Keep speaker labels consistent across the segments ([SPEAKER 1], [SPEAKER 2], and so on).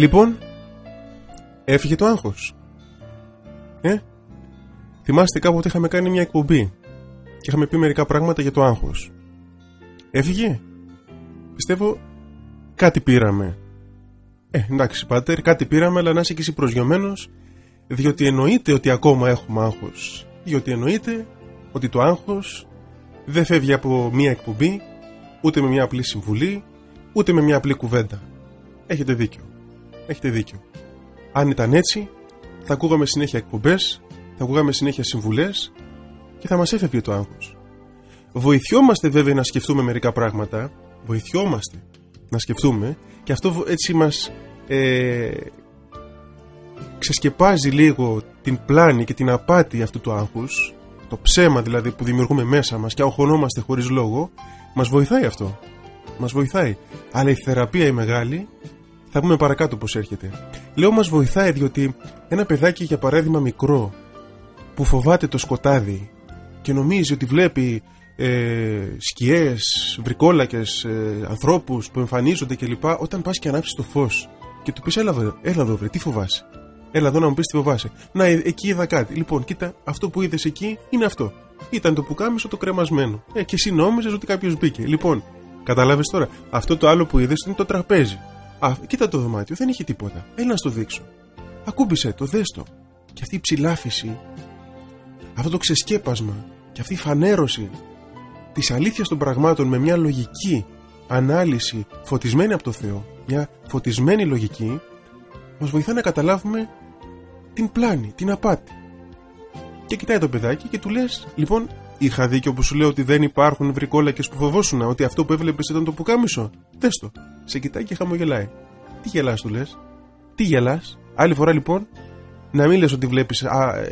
[SPEAKER 1] Λοιπόν, έφυγε το άγχος. Ε, θυμάστε κάποτε είχαμε κάνει μια εκπομπή και είχαμε πει μερικά πράγματα για το άγχος. Έφυγε; Πιστεύω κάτι πήραμε. Ε, εντάξει, πάτερ, κάτι πήραμε, αλλά να είσαι και εσύ προσγειωμένος, διότι εννοείται ότι ακόμα έχουμε άγχος. Διότι εννοείται ότι το άγχος δεν φεύγει από μία εκπομπή, ούτε με μια απλή συμβουλή, ούτε με μια απλή κουβέντα. Έχετε δίκιο. Έχετε δίκιο. Αν ήταν έτσι, θα ακούγαμε συνέχεια εκπομπές, θα ακούγαμε συνέχεια συμβουλές και θα μας έφευγε το άγχος. Βοηθιόμαστε βέβαια να σκεφτούμε μερικά πράγματα, βοηθιόμαστε να σκεφτούμε και αυτό έτσι μας ε, ξεσκεπάζει λίγο την πλάνη και την απάτη αυτού του άγχους το ψέμα δηλαδή που δημιουργούμε μέσα μας και αγχωνόμαστε χωρίς λόγο μας βοηθάει αυτό μας βοηθάει αλλά η θεραπεία η μεγάλη θα πούμε παρακάτω πως έρχεται λέω μας βοηθάει διότι ένα παιδάκι για παράδειγμα μικρό που φοβάται το σκοτάδι και νομίζει ότι βλέπει ε, σκιές, βρικόλακες, ε, ανθρώπους που εμφανίζονται κλπ. Όταν πας και ανάψεις το φως και του πεις έλα, έλα εδώ βρε, τι φοβάσαι. Έλα εδώ να μου πεις τι φοβάσαι. Να, ε, εκεί είδα κάτι. Λοιπόν, κοίτα, αυτό που είδες εκεί είναι αυτό. Ήταν το πουκάμισο το κρεμασμένο. Ε, και εσύ νόμιζες ότι κάποιος μπήκε. Λοιπόν, καταλάβει τώρα, αυτό το άλλο που είδες είναι το τραπέζι. Α, κοίτα το δωμάτιο, δεν έχει τίποτα. Έλα να στο δείξω. Ακούμπησε το, δες το. Και αυτή η ψηλάφιση, αυτό το ξεσκέπασμα και αυτή η φανέρωση της αλήθειας των πραγμάτων με μια λογική ανάλυση φωτισμένη από το Θεό, μια φωτισμένη λογική, μας βοηθά να καταλάβουμε την πλάνη, την απάτη. Και κοιτάει το παιδάκι και του λες: Λοιπόν, είχα δίκιο που σου λέω ότι δεν υπάρχουν βρικόλακες που φοβόσουν, ότι αυτό που έβλεπες ήταν το πουκάμισο. Δες το. Σε κοιτάει και χαμογελάει. Τι γελάς, του λες; Τι γελάς; Άλλη φορά λοιπόν, να μην λες ότι βλέπεις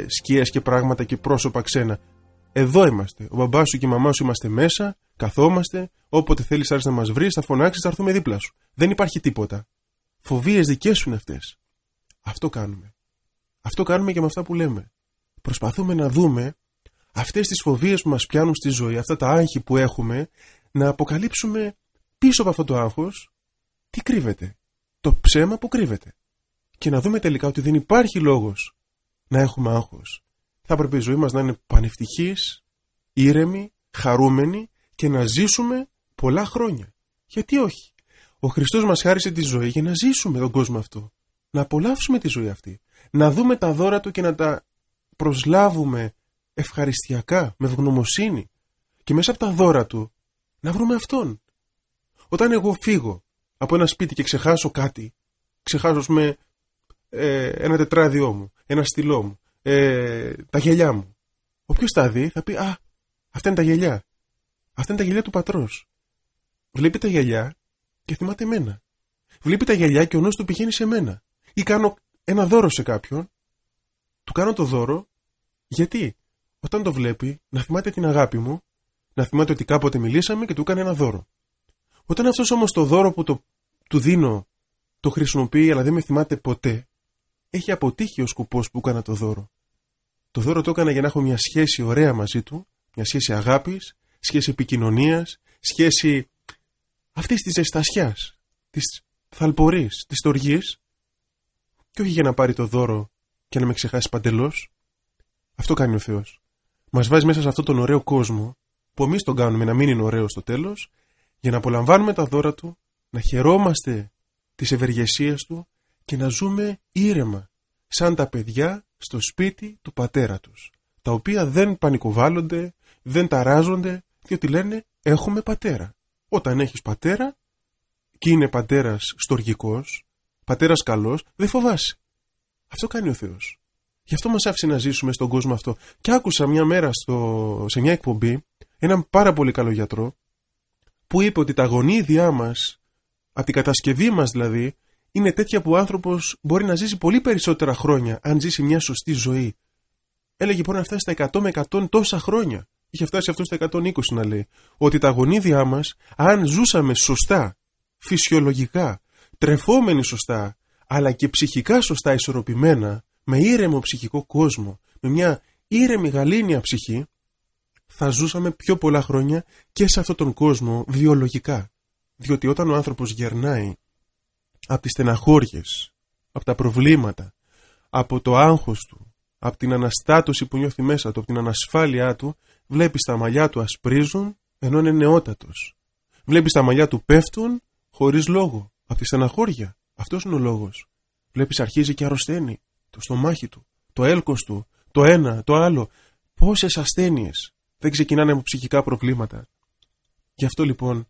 [SPEAKER 1] σκιές και πράγματα και πρόσωπα ξένα. Εδώ είμαστε. Ο μπαμπάς σου και η μαμά σου είμαστε μέσα, καθόμαστε. Όποτε θέλεις να μας βρεις, θα φωνάξεις, θα έρθουμε δίπλα σου. Δεν υπάρχει τίποτα. Φοβίες δικές σου είναι αυτές. Αυτό κάνουμε. Αυτό κάνουμε και με αυτά που λέμε. Προσπαθούμε να δούμε αυτές τις φοβίες που μας πιάνουν στη ζωή, αυτά τα άγχη που έχουμε, να αποκαλύψουμε πίσω από αυτό το άγχος τι κρύβεται. Το ψέμα που κρύβεται. Και να δούμε τελικά ότι δεν υπάρχει λόγος να έχουμε άγχος. Θα πρέπει η ζωή μας να είναι πανευτυχής, ήρεμη, χαρούμενη και να ζήσουμε πολλά χρόνια. Γιατί όχι; Ο Χριστός μας χάρισε τη ζωή για να ζήσουμε τον κόσμο αυτό. Να απολαύσουμε τη ζωή αυτή να δούμε τα δώρα του και να τα προσλάβουμε ευχαριστιακά, με ευγνωμοσύνη και μέσα από τα δώρα του να βρούμε αυτόν. Όταν εγώ φύγω από ένα σπίτι και ξεχάσω κάτι, ξεχάσω με ε, ένα τετράδιό μου, ένα στυλό μου, ε, τα γελιά μου. Όποιος τα δει θα πει «Α, αυτά είναι τα γελιά». Αυτά είναι τα γελιά του πατρός. Βλέπει τα γελιά και θυμάται εμένα. Βλέπει τα γελιά και ο νους του πηγαίνει σε μένα. Ή κάνω ένα δώρο σε κάποιον, του κάνω το δώρο, γιατί; Όταν το βλέπει, να θυμάται την αγάπη μου, να θυμάται ότι κάποτε μιλήσαμε και του έκανε ένα δώρο. Όταν αυτός όμως το δώρο που το, του δίνω το χρησιμοποιεί αλλά δεν με θυμάται ποτέ, έχει αποτύχει ο σκοπός που έκανα το δώρο. Το δώρο το έκανα για να έχω μια σχέση ωραία μαζί του, μια σχέση αγάπης, σχέση επικοινωνίας, σχέση αυτής της ζεστασιά, της θαλπορής, της τοργή, και όχι για να πάρει το δώρο και να με ξεχάσει παντελώς. Αυτό κάνει ο Θεός. Μας βάζει μέσα σε αυτόν τον ωραίο κόσμο, που εμείς τον κάνουμε να μην είναι ωραίο στο τέλος, για να απολαμβάνουμε τα δώρα του, να χαιρόμαστε τις ευεργεσίες του και να ζούμε ήρεμα, σαν τα παιδιά στο σπίτι του πατέρα τους, τα οποία δεν πανικοβάλλονται, δεν ταράζονται, διότι λένε έχουμε πατέρα. Όταν έχεις πατέρα και είναι πατέρας στοργικός, πατέρας καλός, δεν φοβάσαι. Αυτό κάνει ο Θεός. Γι' αυτό μας άφησε να ζήσουμε στον κόσμο αυτό. Και άκουσα μια μέρα στο, σε μια εκπομπή έναν πάρα πολύ καλό γιατρό που είπε ότι τα γονίδια μας, από την κατασκευή μας δηλαδή, είναι τέτοια που ο άνθρωπος μπορεί να ζήσει πολύ περισσότερα χρόνια αν ζήσει μια σωστή ζωή. Έλεγε μπορεί να φτάσει στα 100 με 100 τόσα χρόνια. Είχε φτάσει αυτό στα 120 να λέει. Ότι τα γονίδια μας, αν ζούσαμε σωστά, φυσιολογικά, τρεφόμενοι σωστά, αλλά και ψυχικά σωστά ισορροπημένα, με ήρεμο ψυχικό κόσμο, με μια ήρεμη γαλήνια ψυχή, θα ζούσαμε πιο πολλά χρόνια και σε αυτόν τον κόσμο βιολογικά. Διότι όταν ο άνθρωπος γερνάει από τις στεναχώριες από τα προβλήματα, από το άγχος του, από την αναστάτωση που νιώθει μέσα του, από την ανασφάλειά του, βλέπεις τα μαλλιά του ασπρίζουν ενώ είναι νεότατος. Βλέπεις τα μαλλιά του πέφτουν χωρίς λόγο, από τη στεναχώρια. Αυτός είναι ο λόγος. Βλέπεις αρχίζει και αρρωσταίνει το στομάχι του, το έλκος του, το ένα, το άλλο. Πόσες ασθένειες δεν ξεκινάνε από ψυχικά προβλήματα. Γι' αυτό λοιπόν,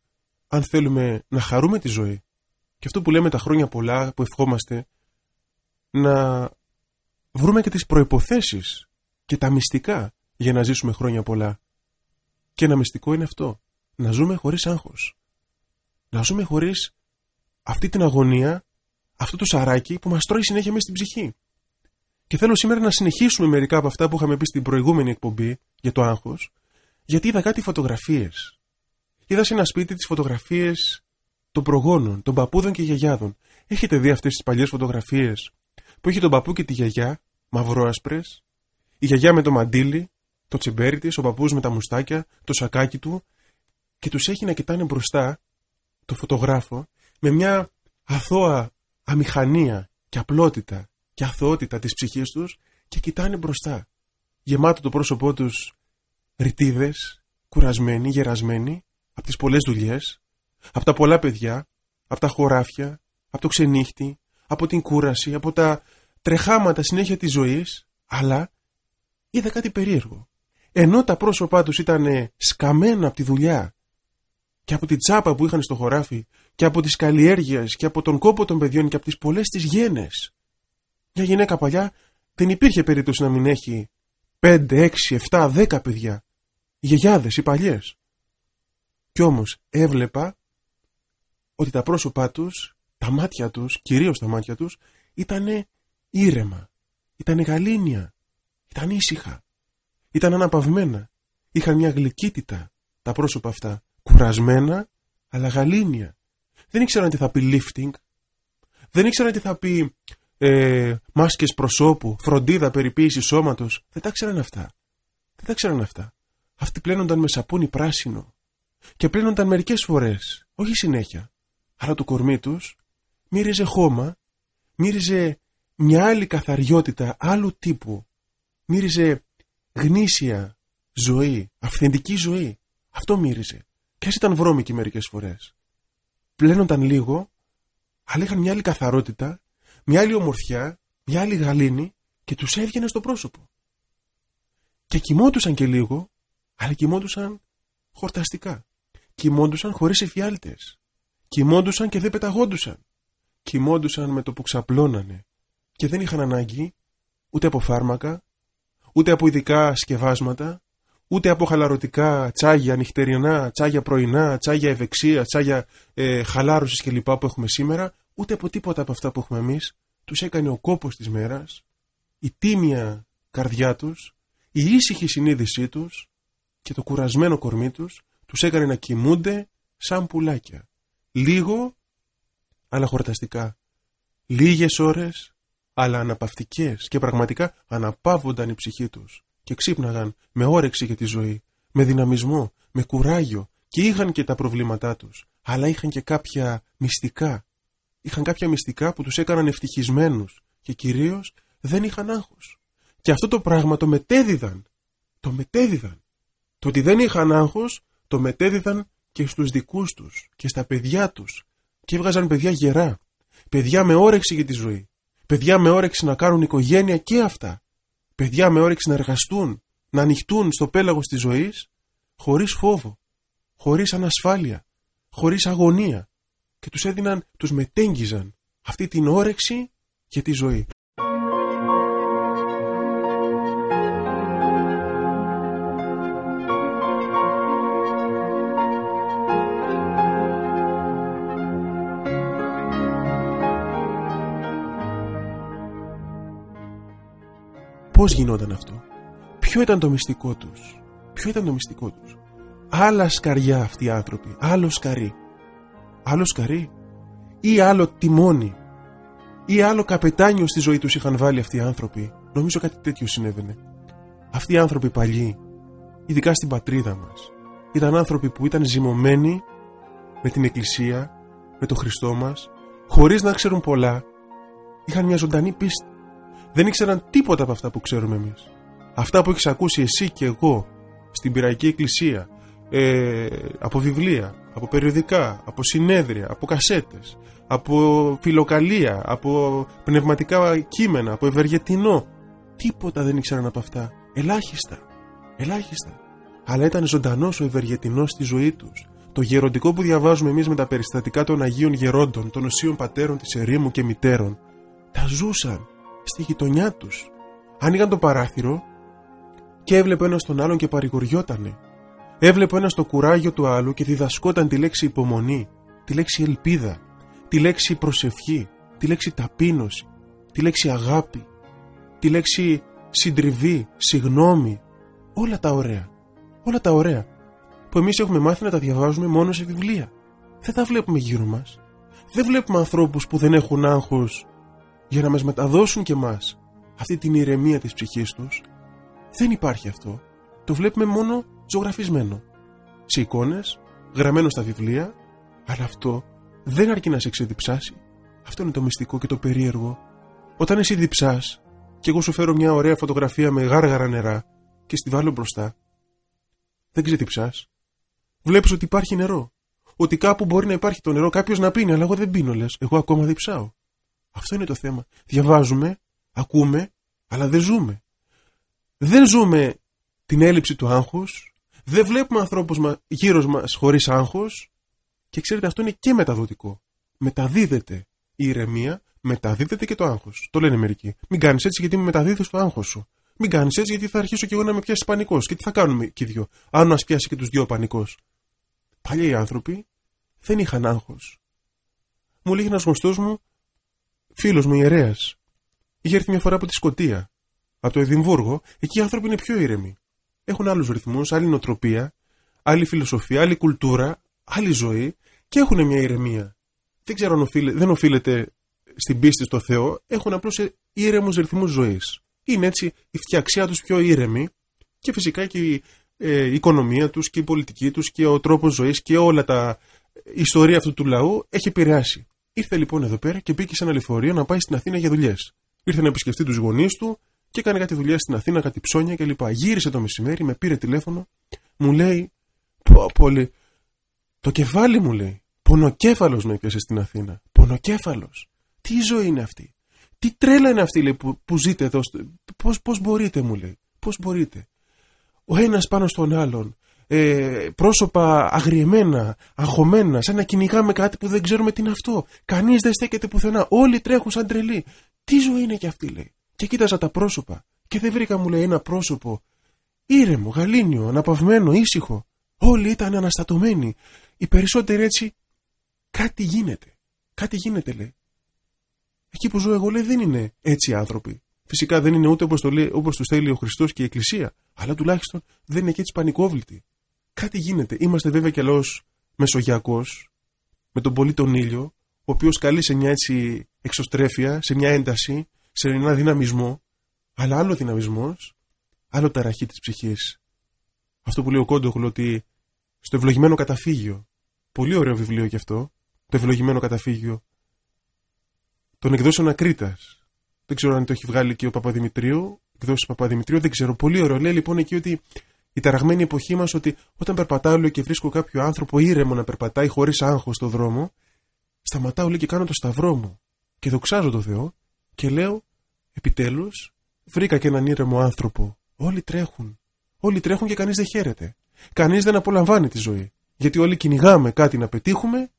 [SPEAKER 1] αν θέλουμε να χαρούμε τη ζωή, και αυτό που λέμε τα χρόνια πολλά, που ευχόμαστε, να βρούμε και τις προϋποθέσεις και τα μυστικά για να ζήσουμε χρόνια πολλά. Και ένα μυστικό είναι αυτό. Να ζούμε χωρίς άγχος. Να ζούμε χωρίς αυτή την αγωνία, αυτό το σαράκι που μας τρώει συνέχεια μέσα στην ψυχή. Και θέλω σήμερα να συνεχίσουμε μερικά από αυτά που είχαμε πει στην προηγούμενη εκπομπή για το άγχος, γιατί είδα κάτι φωτογραφίες. Είδα σε ένα σπίτι τις φωτογραφίες των προγόνων, των παππούδων και γιαγιάδων. Έχετε δει αυτές τις παλιές φωτογραφίες που έχει τον παππού και τη γιαγιά, μαυρόασπρες, η γιαγιά με το μαντίλι, το τσιμπέρι της, ο παππούς με τα μουστάκια, το σακάκι του και τους έχει να κοιτάνε μπροστά το φωτογράφο με μια αθώα αμηχανία και απλότητα και αθωότητα της ψυχής τους και κοιτάνε μπροστά. Γεμάτο το πρόσωπό τους ρητίδες, κουρασμένοι, γερασμένοι, από τις πολλές δουλειές, από τα πολλά παιδιά, από τα χωράφια, από το ξενύχτη, από την κούραση, από τα τρεχάματα συνέχεια της ζωής, αλλά είδα κάτι περίεργο. Ενώ τα πρόσωπά τους ήταν σκαμμένα από τη δουλειά και από την τσάπα που είχαν στο χωράφι και από τις καλλιέργειες και από τον κόπο των παιδιών και από τις πολλές τις γένες. Μια γυναίκα παλιά δεν υπήρχε περίπτωση να μην έχει 5, 6, 7, 10 παιδιά. Οι γιαγιάδες, οι παλιές. Κι όμως έβλεπα ότι τα πρόσωπά τους, τα μάτια τους, κυρίως τα μάτια τους, ήταν ήρεμα, ήταν γαλήνια, ήταν ήσυχα, ήταν αναπαυμένα. Είχαν μια γλυκύτητα τα πρόσωπα αυτά, κουρασμένα αλλά γαλήνια. Δεν ήξεραν τι θα πει lifting, δεν ήξεραν τι θα πει ε, μάσκες προσώπου, φροντίδα, περιποίηση σώματος. Δεν τα ξέραν αυτά. Δεν τα ξέραν αυτά. Αυτοί πλένονταν με σαπούνι πράσινο. Και πλένονταν μερικές φορές, όχι συνέχεια. Αλλά το κορμί τους μύριζε χώμα, μύριζε μια άλλη καθαριότητα, άλλου τύπου. Μύριζε γνήσια ζωή, αυθεντική ζωή. Αυτό μύριζε. Και ήταν βρώμικοι μερικές φορές. Πλένονταν λίγο, αλλά είχαν μια άλλη καθαρότητα, μια άλλη ομορφιά, μια άλλη γαλήνη και τους έβγαινε στο πρόσωπο. Και κοιμόντουσαν και λίγο, αλλά κοιμόντουσαν χορταστικά. Κοιμόντουσαν χωρίς εφιάλτες. Κοιμόντουσαν και δεν πεταγόντουσαν. Κοιμόντουσαν με το που ξαπλώνανε. Και δεν είχαν ανάγκη ούτε από φάρμακα, ούτε από ειδικά σκευάσματα, ούτε από χαλαρωτικά τσάγια νυχτερινά, τσάγια πρωινά, τσάγια ευεξία, τσάγια ε, χαλάρωσης κλπ. που έχουμε σήμερα, ούτε από τίποτα από αυτά που έχουμε εμείς. Τους έκανε ο κόπος της μέρας, η τίμια καρδιά τους, η ήσυχη συνείδησή τους και το κουρασμένο κορμί τους τους έκανε να κοιμούνται σαν πουλάκια. Λίγο, αλλά χορταστικά. Λίγες ώρες, αλλά αναπαυτικές και πραγματικά αναπαύονταν η ψυχή τους και ξύπναγαν με όρεξη για τη ζωή, με δυναμισμό, με κουράγιο και είχαν και τα προβλήματά τους, αλλά είχαν και κάποια μυστικά. Είχαν κάποια μυστικά που τους έκαναν ευτυχισμένους και κυρίως δεν είχαν άγχος. Και αυτό το πράγμα το μετέδιδαν. Το μετέδιδαν. Το ότι δεν είχαν άγχος το μετέδιδαν και στους δικούς τους και στα παιδιά τους και έβγαζαν παιδιά γερά, παιδιά με όρεξη για τη ζωή, παιδιά με όρεξη να κάνουν οικογένεια και αυτά, παιδιά με όρεξη να εργαστούν, να ανοιχτούν στο πέλαγος της ζωής χωρίς φόβο, χωρίς ανασφάλεια, χωρίς αγωνία και τους έδιναν, τους μετέγγιζαν αυτή την όρεξη για τη ζωή. Πώς γινόταν αυτό; Ποιο ήταν το μυστικό τους; Ποιο ήταν το μυστικό τους; Άλλα σκαριά αυτοί οι άνθρωποι. Άλλο σκαρί. Άλλο σκαρί. Ή άλλο τιμόνι. Ή άλλο καπετάνιο στη ζωή τους είχαν βάλει αυτοί οι άνθρωποι. Νομίζω κάτι τέτοιο συνέβαινε. Αυτοί οι άνθρωποι παλιοί, ειδικά στην πατρίδα μας, ήταν άνθρωποι που ήταν ζυμωμένοι με την Εκκλησία, με τον Χριστό μας, χωρίς να ξέρουν πολλά, Είχαν μια ζωντανή πίστη. Δεν ήξεραν τίποτα από αυτά που ξέρουμε εμείς. Αυτά που έχεις ακούσει εσύ και εγώ στην πυραϊκή εκκλησία, ε, από βιβλία, από περιοδικά, από συνέδρια, από κασέτες, από φιλοκαλία, από πνευματικά κείμενα, από ευεργετινό. Τίποτα δεν ήξεραν από αυτά. Ελάχιστα. Ελάχιστα. Αλλά ήταν ζωντανός ο ευεργετινός στη ζωή τους. Το γεροντικό που διαβάζουμε εμείς με τα περιστατικά των Αγίων Γερόντων, των Οσίων Πατέρων της Ερήμου και Μητέρων, τα ζούσαν στη γειτονιά τους. Άνοιγαν το παράθυρο και έβλεπε ένας τον άλλον και παρηγοριότανε. Έβλεπε ένα το κουράγιο του άλλου και διδασκόταν τη λέξη υπομονή, τη λέξη ελπίδα, τη λέξη προσευχή, τη λέξη ταπείνωση, τη λέξη αγάπη, τη λέξη συντριβή, συγνώμη, όλα τα ωραία. Όλα τα ωραία που εμείς έχουμε μάθει να τα διαβάζουμε μόνο σε βιβλία. Δεν τα βλέπουμε γύρω μας. Δεν βλέπουμε ανθρώπους που δεν έχουν άγχος για να μας μεταδώσουν και μας αυτή την ηρεμία της ψυχής τους. Δεν υπάρχει αυτό. Το βλέπουμε μόνο ζωγραφισμένο. Σε εικόνες, γραμμένο στα βιβλία, αλλά αυτό δεν αρκεί να σε ξεδιψάσει. Αυτό είναι το μυστικό και το περίεργο. Όταν εσύ διψάς και εγώ σου φέρω μια ωραία φωτογραφία με γάργαρα νερά και στη βάλω μπροστά, δεν ξεδιψάς. Βλέπεις ότι υπάρχει νερό. Ότι κάπου μπορεί να υπάρχει το νερό, κάποιος να πίνει, αλλά εγώ δεν πίνω, λες. Εγώ ακόμα διψάω. Αυτό είναι το θέμα. Διαβάζουμε, ακούμε, αλλά δεν ζούμε. Δεν ζούμε την έλλειψη του άγχους, δεν βλέπουμε ανθρώπους γύρω μας χωρίς άγχος και ξέρετε αυτό είναι και μεταδοτικό. Μεταδίδεται η ηρεμία, μεταδίδεται και το άγχος. Το λένε μερικοί. Μην κάνεις έτσι γιατί με μεταδίδεις το άγχος σου. Μην κάνεις έτσι γιατί θα αρχίσω και εγώ να με πιάσεις πανικός. Και τι θα κάνουμε και δυο, αν μας πιάσει και τους δυο πανικός. Παλιά οι άνθρωποι δεν είχαν άγχος. Μου λέει ένας γνωστός μου, φίλος μου ιερέας. Είχε έρθει μια φορά από τη Σκωτία, από το Εδιμβούργο, εκεί οι άνθρωποι είναι πιο ήρεμοι έχουν άλλους ρυθμούς, άλλη νοοτροπία, άλλη φιλοσοφία, άλλη κουλτούρα, άλλη ζωή και έχουν μια ηρεμία. Δεν ξέρω αν οφείλε, δεν οφείλεται στην πίστη στο Θεό, έχουν απλώς ήρεμους ρυθμούς ζωής. Είναι έτσι η φτιαξιά τους πιο ήρεμη και φυσικά και η, ε, η οικονομία τους και η πολιτική τους και ο τρόπος ζωής και όλα τα. Η ιστορία αυτού του λαού έχει επηρεάσει. Ήρθε λοιπόν εδώ πέρα και μπήκε σε ένα λεωφορείο να πάει στην Αθήνα για δουλειές. Ήρθε να επισκεφτεί τους γονείς του, και έκανε κάτι δουλειά στην Αθήνα, κάτι ψώνια κλπ. Γύρισε το μεσημέρι, με πήρε τηλέφωνο, μου λέει, πω πολύ, το κεφάλι μου λέει, πονοκέφαλος με έπιασε στην Αθήνα, πονοκέφαλος. Τι ζωή είναι αυτή, τι τρέλα είναι αυτή λέει, που, που ζείτε εδώ, πώς, πώς μπορείτε μου λέει, πώς μπορείτε. Ο ένας πάνω στον άλλον, ε, πρόσωπα αγριεμένα, αγχωμένα, σαν να κυνηγάμε κάτι που δεν ξέρουμε τι είναι αυτό. Κανείς δεν στέκεται πουθενά, όλοι τρέχουν σαν τρελοί. Τι ζωή είναι και αυτή λέει. Και κοίταζα τα πρόσωπα και δεν βρήκα μου λέει ένα πρόσωπο ήρεμο, γαλήνιο, αναπαυμένο, ήσυχο. Όλοι ήταν αναστατωμένοι. Οι περισσότεροι έτσι κάτι γίνεται. Κάτι γίνεται λέει. Εκεί που ζω εγώ λέει δεν είναι έτσι άνθρωποι. Φυσικά δεν είναι ούτε όπως, το λέει, όπως τους θέλει ο Χριστός και η Εκκλησία. Αλλά τουλάχιστον δεν είναι και έτσι πανικόβλητοι. Κάτι γίνεται. Είμαστε βέβαια και λαός μεσογειακός, με τον πολύ τον ήλιο, ο οποίος καλεί σε μια έτσι εξωστρέφεια, σε μια ένταση, σε ένα δυναμισμό, αλλά άλλο δυναμισμός, άλλο ταραχή της ψυχής. Αυτό που λέει ο Κόντογλου ότι στο ευλογημένο καταφύγιο, πολύ ωραίο βιβλίο κι αυτό, το ευλογημένο καταφύγιο, των εκδόσεων Ακρίτα. Δεν ξέρω αν το έχει βγάλει και ο Παπαδημητρίου, εκδόσει Παπαδημητρίου, δεν ξέρω. Πολύ ωραίο. Λέει λοιπόν εκεί ότι η ταραγμένη εποχή μας ότι όταν περπατάω λέω, και βρίσκω κάποιο άνθρωπο ήρεμο να περπατάει χωρίς άγχος στο δρόμο, σταματάω λέει, και κάνω το σταυρό μου και δοξάζω το Θεό και λέω Επιτέλους, βρήκα και έναν ήρεμο άνθρωπο. Όλοι τρέχουν. Όλοι τρέχουν και κανείς δεν χαίρεται. Κανείς δεν απολαμβάνει τη ζωή. Γιατί όλοι κυνηγάμε κάτι να πετύχουμε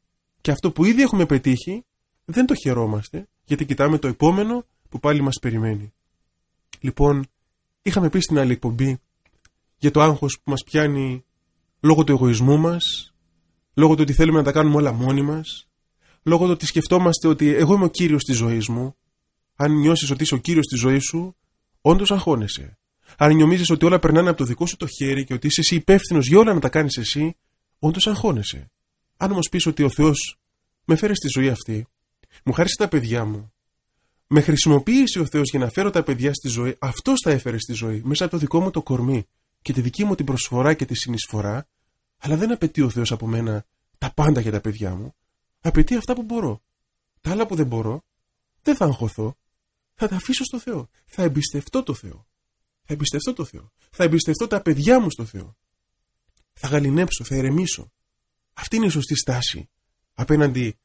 [SPEAKER 1] και αυτό που ήδη έχουμε πετύχει δεν το χαιρόμαστε γιατί κοιτάμε το επόμενο που πάλι μας περιμένει. Λοιπόν, είχαμε πει στην άλλη εκπομπή για το άγχος που μας πιάνει λόγω του εγωισμού μας, λόγω του ότι θέλουμε να τα κάνουμε όλα μόνοι μας, λόγω του ότι σκεφτόμαστε ότι εγώ είμαι ο κύριος της ζωής μου, αν νιώσεις ότι είσαι ο κύριος τη ζωή σου, όντως αγχώνεσαι. Αν νομίζεις ότι όλα περνάνε από το δικό σου το χέρι και ότι είσαι εσύ υπεύθυνος για όλα να τα κάνεις εσύ, όντως αγχώνεσαι. Αν όμως πεις ότι ο Θεός με φέρει στη ζωή αυτή, μου χάρισε τα παιδιά μου, με χρησιμοποίησε ο Θεός για να φέρω τα παιδιά στη ζωή, αυτός τα έφερε στη ζωή, μέσα από το δικό μου το κορμί και τη δική μου την προσφορά και τη συνεισφορά, αλλά δεν απαιτεί ο Θεός από μένα τα πάντα για τα παιδιά μου. Απαιτεί αυτά που μπορώ. Τα άλλα που δεν μπορώ, Δεν θα αγχωθώ. Θα τα αφήσω στο Θεό. Θα εμπιστευτώ το Θεό. Θα εμπιστευτώ το Θεό. Θα εμπιστευτώ τα παιδιά μου στο Θεό. Θα γαλινέψω, θα ερεμήσω. Αυτή είναι η σωστή στάση απέναντι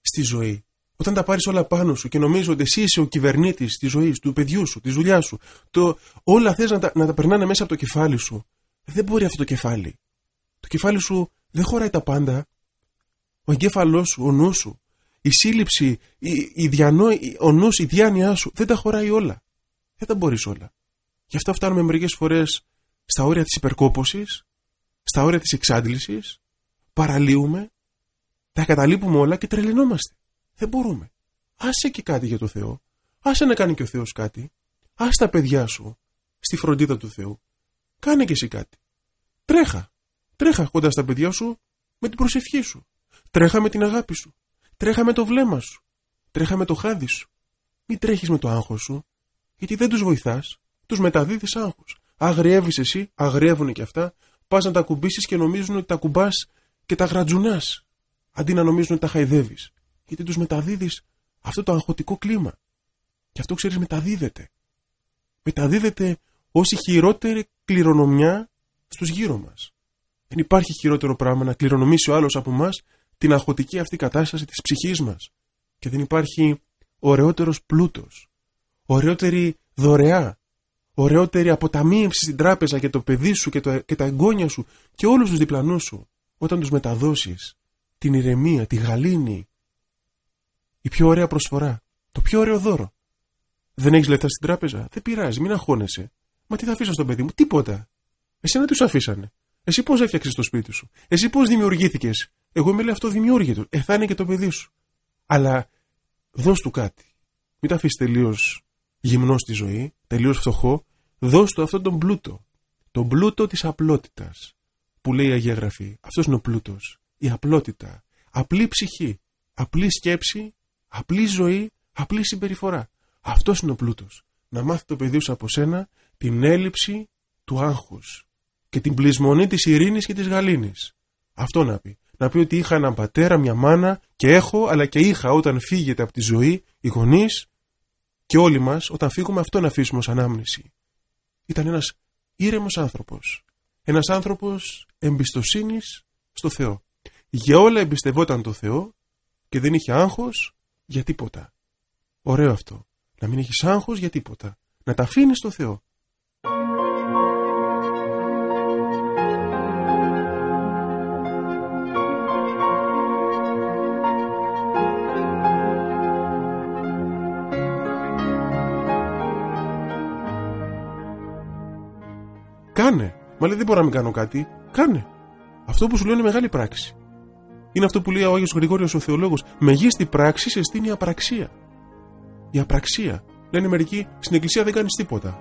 [SPEAKER 1] στη ζωή. Όταν τα πάρεις όλα πάνω σου και νομίζω ότι εσύ είσαι ο κυβερνήτης της ζωής, του παιδιού σου, της δουλειάς σου, το, όλα θες να, τα, να τα περνάνε μέσα από το κεφάλι σου, δεν μπορεί αυτό το κεφάλι. Το κεφάλι σου δεν χωράει τα πάντα. Ο εγκέφαλός σου, ο νους σου, η σύλληψη, η, η διανό, ο νους, η διάνοιά σου δεν τα χωράει όλα. Δεν τα μπορείς όλα. Γι' αυτό φτάνουμε μερικές φορές στα όρια της υπερκόπωσης, στα όρια της εξάντλησης, παραλύουμε, τα καταλείπουμε όλα και τρελαινόμαστε. Δεν μπορούμε. Άσε και κάτι για το Θεό. Άσε να κάνει και ο Θεός κάτι. Άσε τα παιδιά σου στη φροντίδα του Θεού. Κάνε και εσύ κάτι. Τρέχα. Τρέχα κοντά στα παιδιά σου με την προσευχή σου. Τρέχα με την αγάπη σου. Τρέχα με το βλέμμα σου. Τρέχα με το χάδι σου. Μην τρέχεις με το άγχος σου, γιατί δεν τους βοηθάς. Τους μεταδίδεις άγχος. Αγριεύεις εσύ, αγριεύουν και αυτά. Πας να τα κουμπίσεις και νομίζουν ότι τα κουμπάς και τα γρατζουνάς. Αντί να νομίζουν ότι τα χαϊδεύεις. Γιατί τους μεταδίδεις αυτό το αγχωτικό κλίμα. Και αυτό ξέρεις μεταδίδεται. Μεταδίδεται ως η χειρότερη κληρονομιά στους γύρω μας. Δεν υπάρχει χειρότερο πράγμα να κληρονομήσει ο άλλος από εμάς την αγχωτική αυτή κατάσταση της ψυχής μας. Και δεν υπάρχει ωραιότερος πλούτος, ωραιότερη δωρεά, ωραιότερη αποταμίευση στην τράπεζα για το παιδί σου και, το, και τα εγγόνια σου και όλους τους διπλανούς σου όταν τους μεταδώσεις την ηρεμία, τη γαλήνη, η πιο ωραία προσφορά, το πιο ωραίο δώρο. Δεν έχεις λεφτά στην τράπεζα, δεν πειράζει, μην αγχώνεσαι. Μα τι θα αφήσω στον παιδί μου, τίποτα. Εσύ να τους αφήσανε. Εσύ πώς έφτιαξες το σπίτι σου; Εσύ πώς δημιουργήθηκες; Εγώ είμαι λέει αυτό δημιούργητο. Ε, θα είναι και το παιδί σου. Αλλά δώσ' του κάτι. Μην τα αφήσεις τελείως γυμνό στη ζωή, τελείως φτωχό. Δώσ' του αυτόν τον πλούτο. Τον πλούτο της απλότητας. Που λέει η Αγία Γραφή. Αυτός είναι ο πλούτος. Η απλότητα. Απλή ψυχή. Απλή σκέψη. Απλή ζωή. Απλή συμπεριφορά. Αυτός είναι ο πλούτος. Να μάθει το παιδί σου από σένα την έλλειψη του άγχους και την πλεισμονή της ειρήνης και της γαλήνης. Αυτό να πει. Να πει ότι είχα έναν πατέρα, μια μάνα και έχω, αλλά και είχα όταν φύγετε από τη ζωή, οι γονείς και όλοι μας, όταν φύγουμε, αυτό να αφήσουμε ως ανάμνηση. Ήταν ένας ήρεμος άνθρωπος. Ένας άνθρωπος εμπιστοσύνης στο Θεό. Για όλα εμπιστευόταν το Θεό και δεν είχε άγχος για τίποτα. Ωραίο αυτό. Να μην έχεις άγχος για τίποτα. Να τα αφήνεις στο Θεό. Μα λέει δεν μπορώ να μην κάνω κάτι. Κάνε. Αυτό που σου λέω είναι μεγάλη πράξη. Είναι αυτό που λέει ο Άγιος Γρηγόριος ο Θεολόγος. Μεγίστη πράξη σε στείνει απραξία. Η απραξία. Λένε μερικοί, στην εκκλησία δεν κάνεις τίποτα.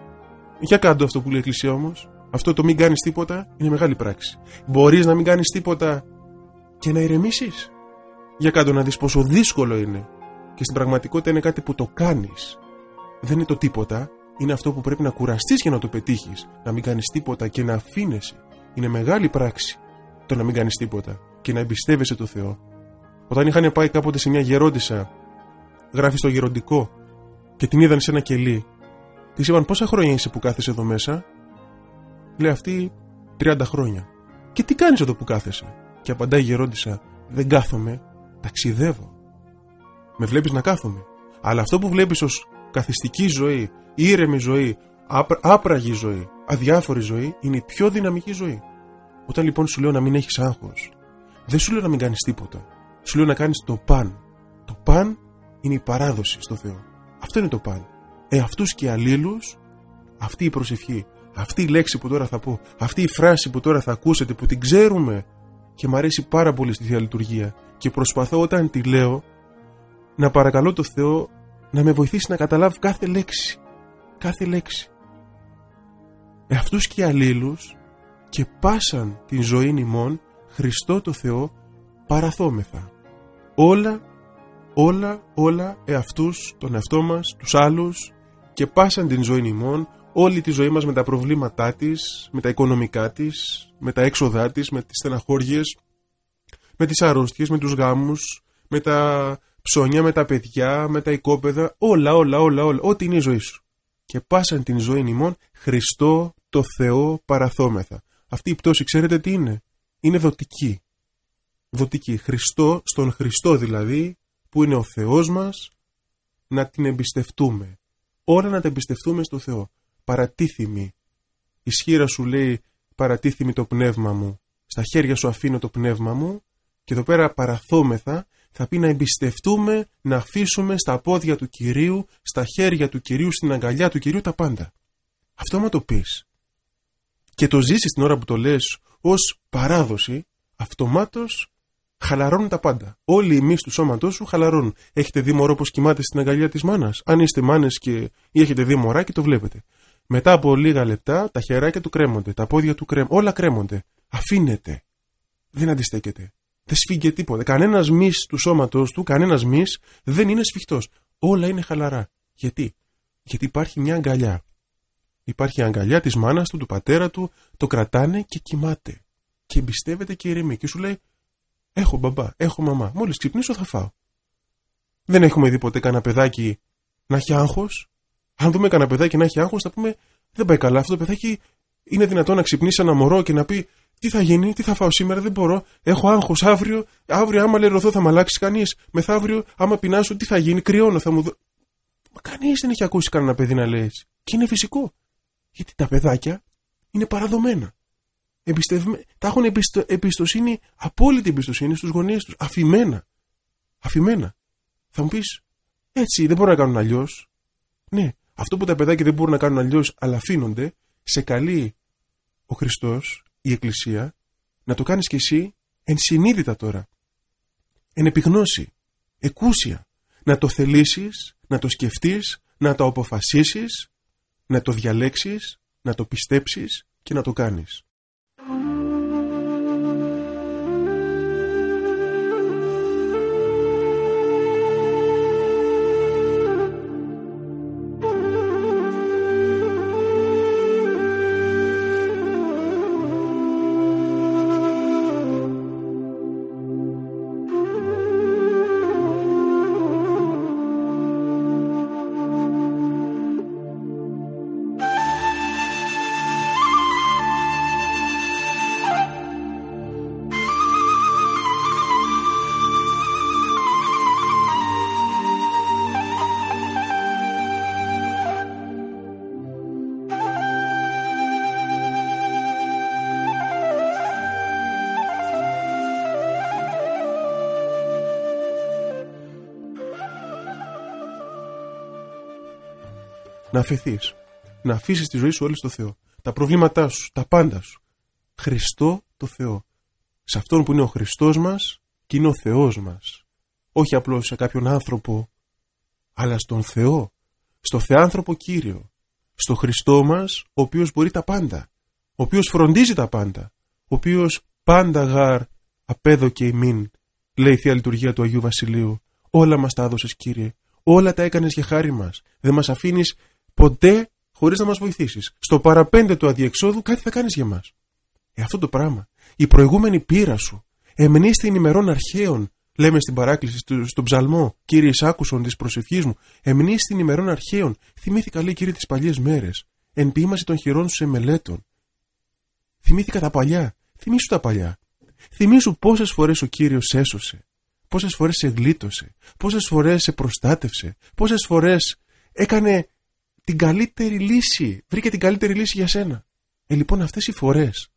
[SPEAKER 1] Για κάτω αυτό που λέει η εκκλησία όμως. Αυτό το μην κάνεις τίποτα είναι μεγάλη πράξη. Μπορείς να μην κάνεις τίποτα και να ηρεμήσεις. Για κάτω να δεις πόσο δύσκολο είναι. Και στην πραγματικότητα είναι κάτι που το κάνεις. Δεν είναι το τίποτα, είναι αυτό που πρέπει να κουραστείς για να το πετύχεις. Να μην κάνεις τίποτα και να αφήνεσαι. Είναι μεγάλη πράξη το να μην κάνεις τίποτα και να εμπιστεύεσαι το Θεό. Όταν είχαν πάει κάποτε σε μια γερόντισα, γράφει στο γεροντικό και την είδαν σε ένα κελί. Της είπαν πόσα χρόνια είσαι που κάθεσαι εδώ μέσα; Λέει αυτή 30 χρόνια. Και τι κάνεις εδώ που κάθεσαι; Και απαντάει η γερόντισα, δεν κάθομαι, ταξιδεύω. Με βλέπεις να κάθομαι. Αλλά αυτό που βλέπεις ως καθιστική ζωή, ήρεμη ζωή, άπραγη ζωή, αδιάφορη ζωή, είναι η πιο δυναμική ζωή. Όταν λοιπόν σου λέω να μην έχεις άγχος, δεν σου λέω να μην κάνεις τίποτα. Σου λέω να κάνεις το παν. Το παν είναι η παράδοση στο Θεό. Αυτό είναι το παν. Εαυτούς και αλλήλους, αυτή η προσευχή, αυτή η λέξη που τώρα θα πω, αυτή η φράση που τώρα θα ακούσετε, που την ξέρουμε και μου αρέσει πάρα πολύ στη Θεία Λειτουργία και προσπαθώ όταν τη λέω να παρακαλώ το Θεό να με βοηθήσει να καταλάβω κάθε λέξη. Κάθε λέξη. Εαυτούς και αλλήλους και πάσαν την ζωή ημών Χριστό το Θεό παραθόμεθα. Όλα, όλα, όλα εαυτούς, τον εαυτό μας, τους άλλους και πάσαν την ζωή ημών, όλη τη ζωή μας με τα προβλήματά της, με τα οικονομικά της, με τα έξοδά της, με τις στεναχώριες, με τις αρρώστιες, με τους γάμους, με τα ψώνια, με τα παιδιά, με τα οικόπεδα, όλα, όλα, όλα, όλα, ό,τι είναι η ζωή σου. Και πάσαν την ζωή ημών Χριστό το Θεό παραθόμεθα. Αυτή η πτώση ξέρετε τι είναι; Είναι δοτική. Δοτική. Χριστό, στον Χριστό δηλαδή, που είναι ο Θεός μας, να την εμπιστευτούμε. Όλα να τα εμπιστευτούμε στο Θεό. Παρατίθυμη. Η σχήρα σου λέει παρατίθυμη το πνεύμα μου. Στα χέρια σου αφήνω το πνεύμα μου και εδώ πέρα παραθόμεθα θα πει να εμπιστευτούμε, να αφήσουμε στα πόδια του Κυρίου, στα χέρια του Κυρίου, στην αγκαλιά του Κυρίου τα πάντα. Αυτό άμα το πεις και το ζήσεις την ώρα που το λες ως παράδοση, αυτομάτως χαλαρώνουν τα πάντα. Όλοι οι μυς του σώματός σου χαλαρώνουν. Έχετε δει μωρό πως κοιμάται στην αγκαλιά της μάνας; Αν είστε μάνες και ή έχετε δει μωράκι το βλέπετε. Μετά από λίγα λεπτά τα χεράκια του κρέμονται, τα πόδια του κρέμονται, όλα κρέμονται. Αφήνεται. Δεν αντιστέκεται. Δεν σφίγγει τίποτα. Κανένας μυς του σώματο του, κανένας μυς δεν είναι σφιχτός. Όλα είναι χαλαρά. Γιατί; Γιατί υπάρχει μια αγκαλιά. Υπάρχει η αγκαλιά της μάνας του, του πατέρα του, το κρατάνε και κοιμάται. Και εμπιστεύεται και ηρεμεί. Και σου λέει: Έχω μπαμπά, έχω μαμά. Μόλις ξυπνήσω θα φάω. Δεν έχουμε δει ποτέ κανένα παιδάκι να έχει άγχος. Αν δούμε κανένα παιδάκι να έχει άγχος, θα πούμε: Δεν πάει καλά. Αυτό το παιδάκι είναι δυνατό να ξυπνήσει ένα μωρό και να πει: τι θα γίνει, τι θα φάω σήμερα, δεν μπορώ. Έχω άγχος αύριο. Αύριο, άμα λερωθώ, θα με αλλάξει κανείς. Μεθαύριο, άμα πεινάσω, τι θα γίνει, κρυώνω, θα μου δω. Μα κανείς δεν έχει ακούσει κανένα παιδί να λέει έτσι. Και είναι φυσικό. Γιατί τα παιδάκια είναι παραδομένα. Εμπιστευme... Τα έχουν εμπιστο... εμπιστοσύνη, απόλυτη εμπιστοσύνη στους γονείς τους. Αφημένα. Αφημένα. Θα μου πεις, έτσι δεν μπορούν να κάνουν αλλιώς. Ναι, αυτό που τα παιδάκια δεν μπορούν να κάνουν αλλιώς, αλλά αφήνονται, σε καλεί ο Χριστός η Εκκλησία να το κάνεις κι εσύ ενσυνείδητα τώρα. Εν επιγνώση, εκούσια. Να το θελήσεις, να το σκεφτείς, να το αποφασίσεις, να το διαλέξεις, να το πιστέψεις και να το κάνεις. Να αφαιθεί. Να αφήσεις τη ζωή σου όλη στο Θεό. Τα προβλήματά σου, τα πάντα σου. Χριστό το Θεό. Σε αυτόν που είναι ο Χριστός μας και είναι ο Θεός μας. Όχι απλώς σε κάποιον άνθρωπο, αλλά στον Θεό. Στο Θεάνθρωπο Κύριο. Στο Χριστό μας, ο οποίος μπορεί τα πάντα. Ο οποίος φροντίζει τα πάντα. Ο οποίος πάντα γάρ απέδοκε ημίν, λέει η Θεία Λειτουργία του Αγίου Βασιλείου. Όλα μας τα έδωσες, Κύριε. Όλα τα έκανες για χάρη μας. Δεν μας αφήνεις ποτέ χωρίς να μας βοηθήσεις. Στο παραπέντε του αδιεξόδου κάτι θα κάνεις για μας. Ε, αυτό το πράγμα. Η προηγούμενη πείρα σου. Εμνή στην ημερών αρχαίων. Λέμε στην παράκληση στον ψαλμό, κύριε άκουσον της προσευχής μου. Εμνή στην ημερών αρχαίων. Θυμήθηκα, λέει κύριε, τις παλιές μέρες. Εν ποίημαση των χειρών σου σε μελέτων. Θυμήθηκα τα παλιά. Θυμήσου τα παλιά. Θυμήσου πόσες φορές ο κύριος έσωσε. Πόσες φορές σε γλίτωσε. Πόσες φορές σε προστάτευσε. Πόσες φορές έκανε την καλύτερη λύση. Βρήκε την καλύτερη λύση για σένα. Ε, λοιπόν, αυτές οι φορές,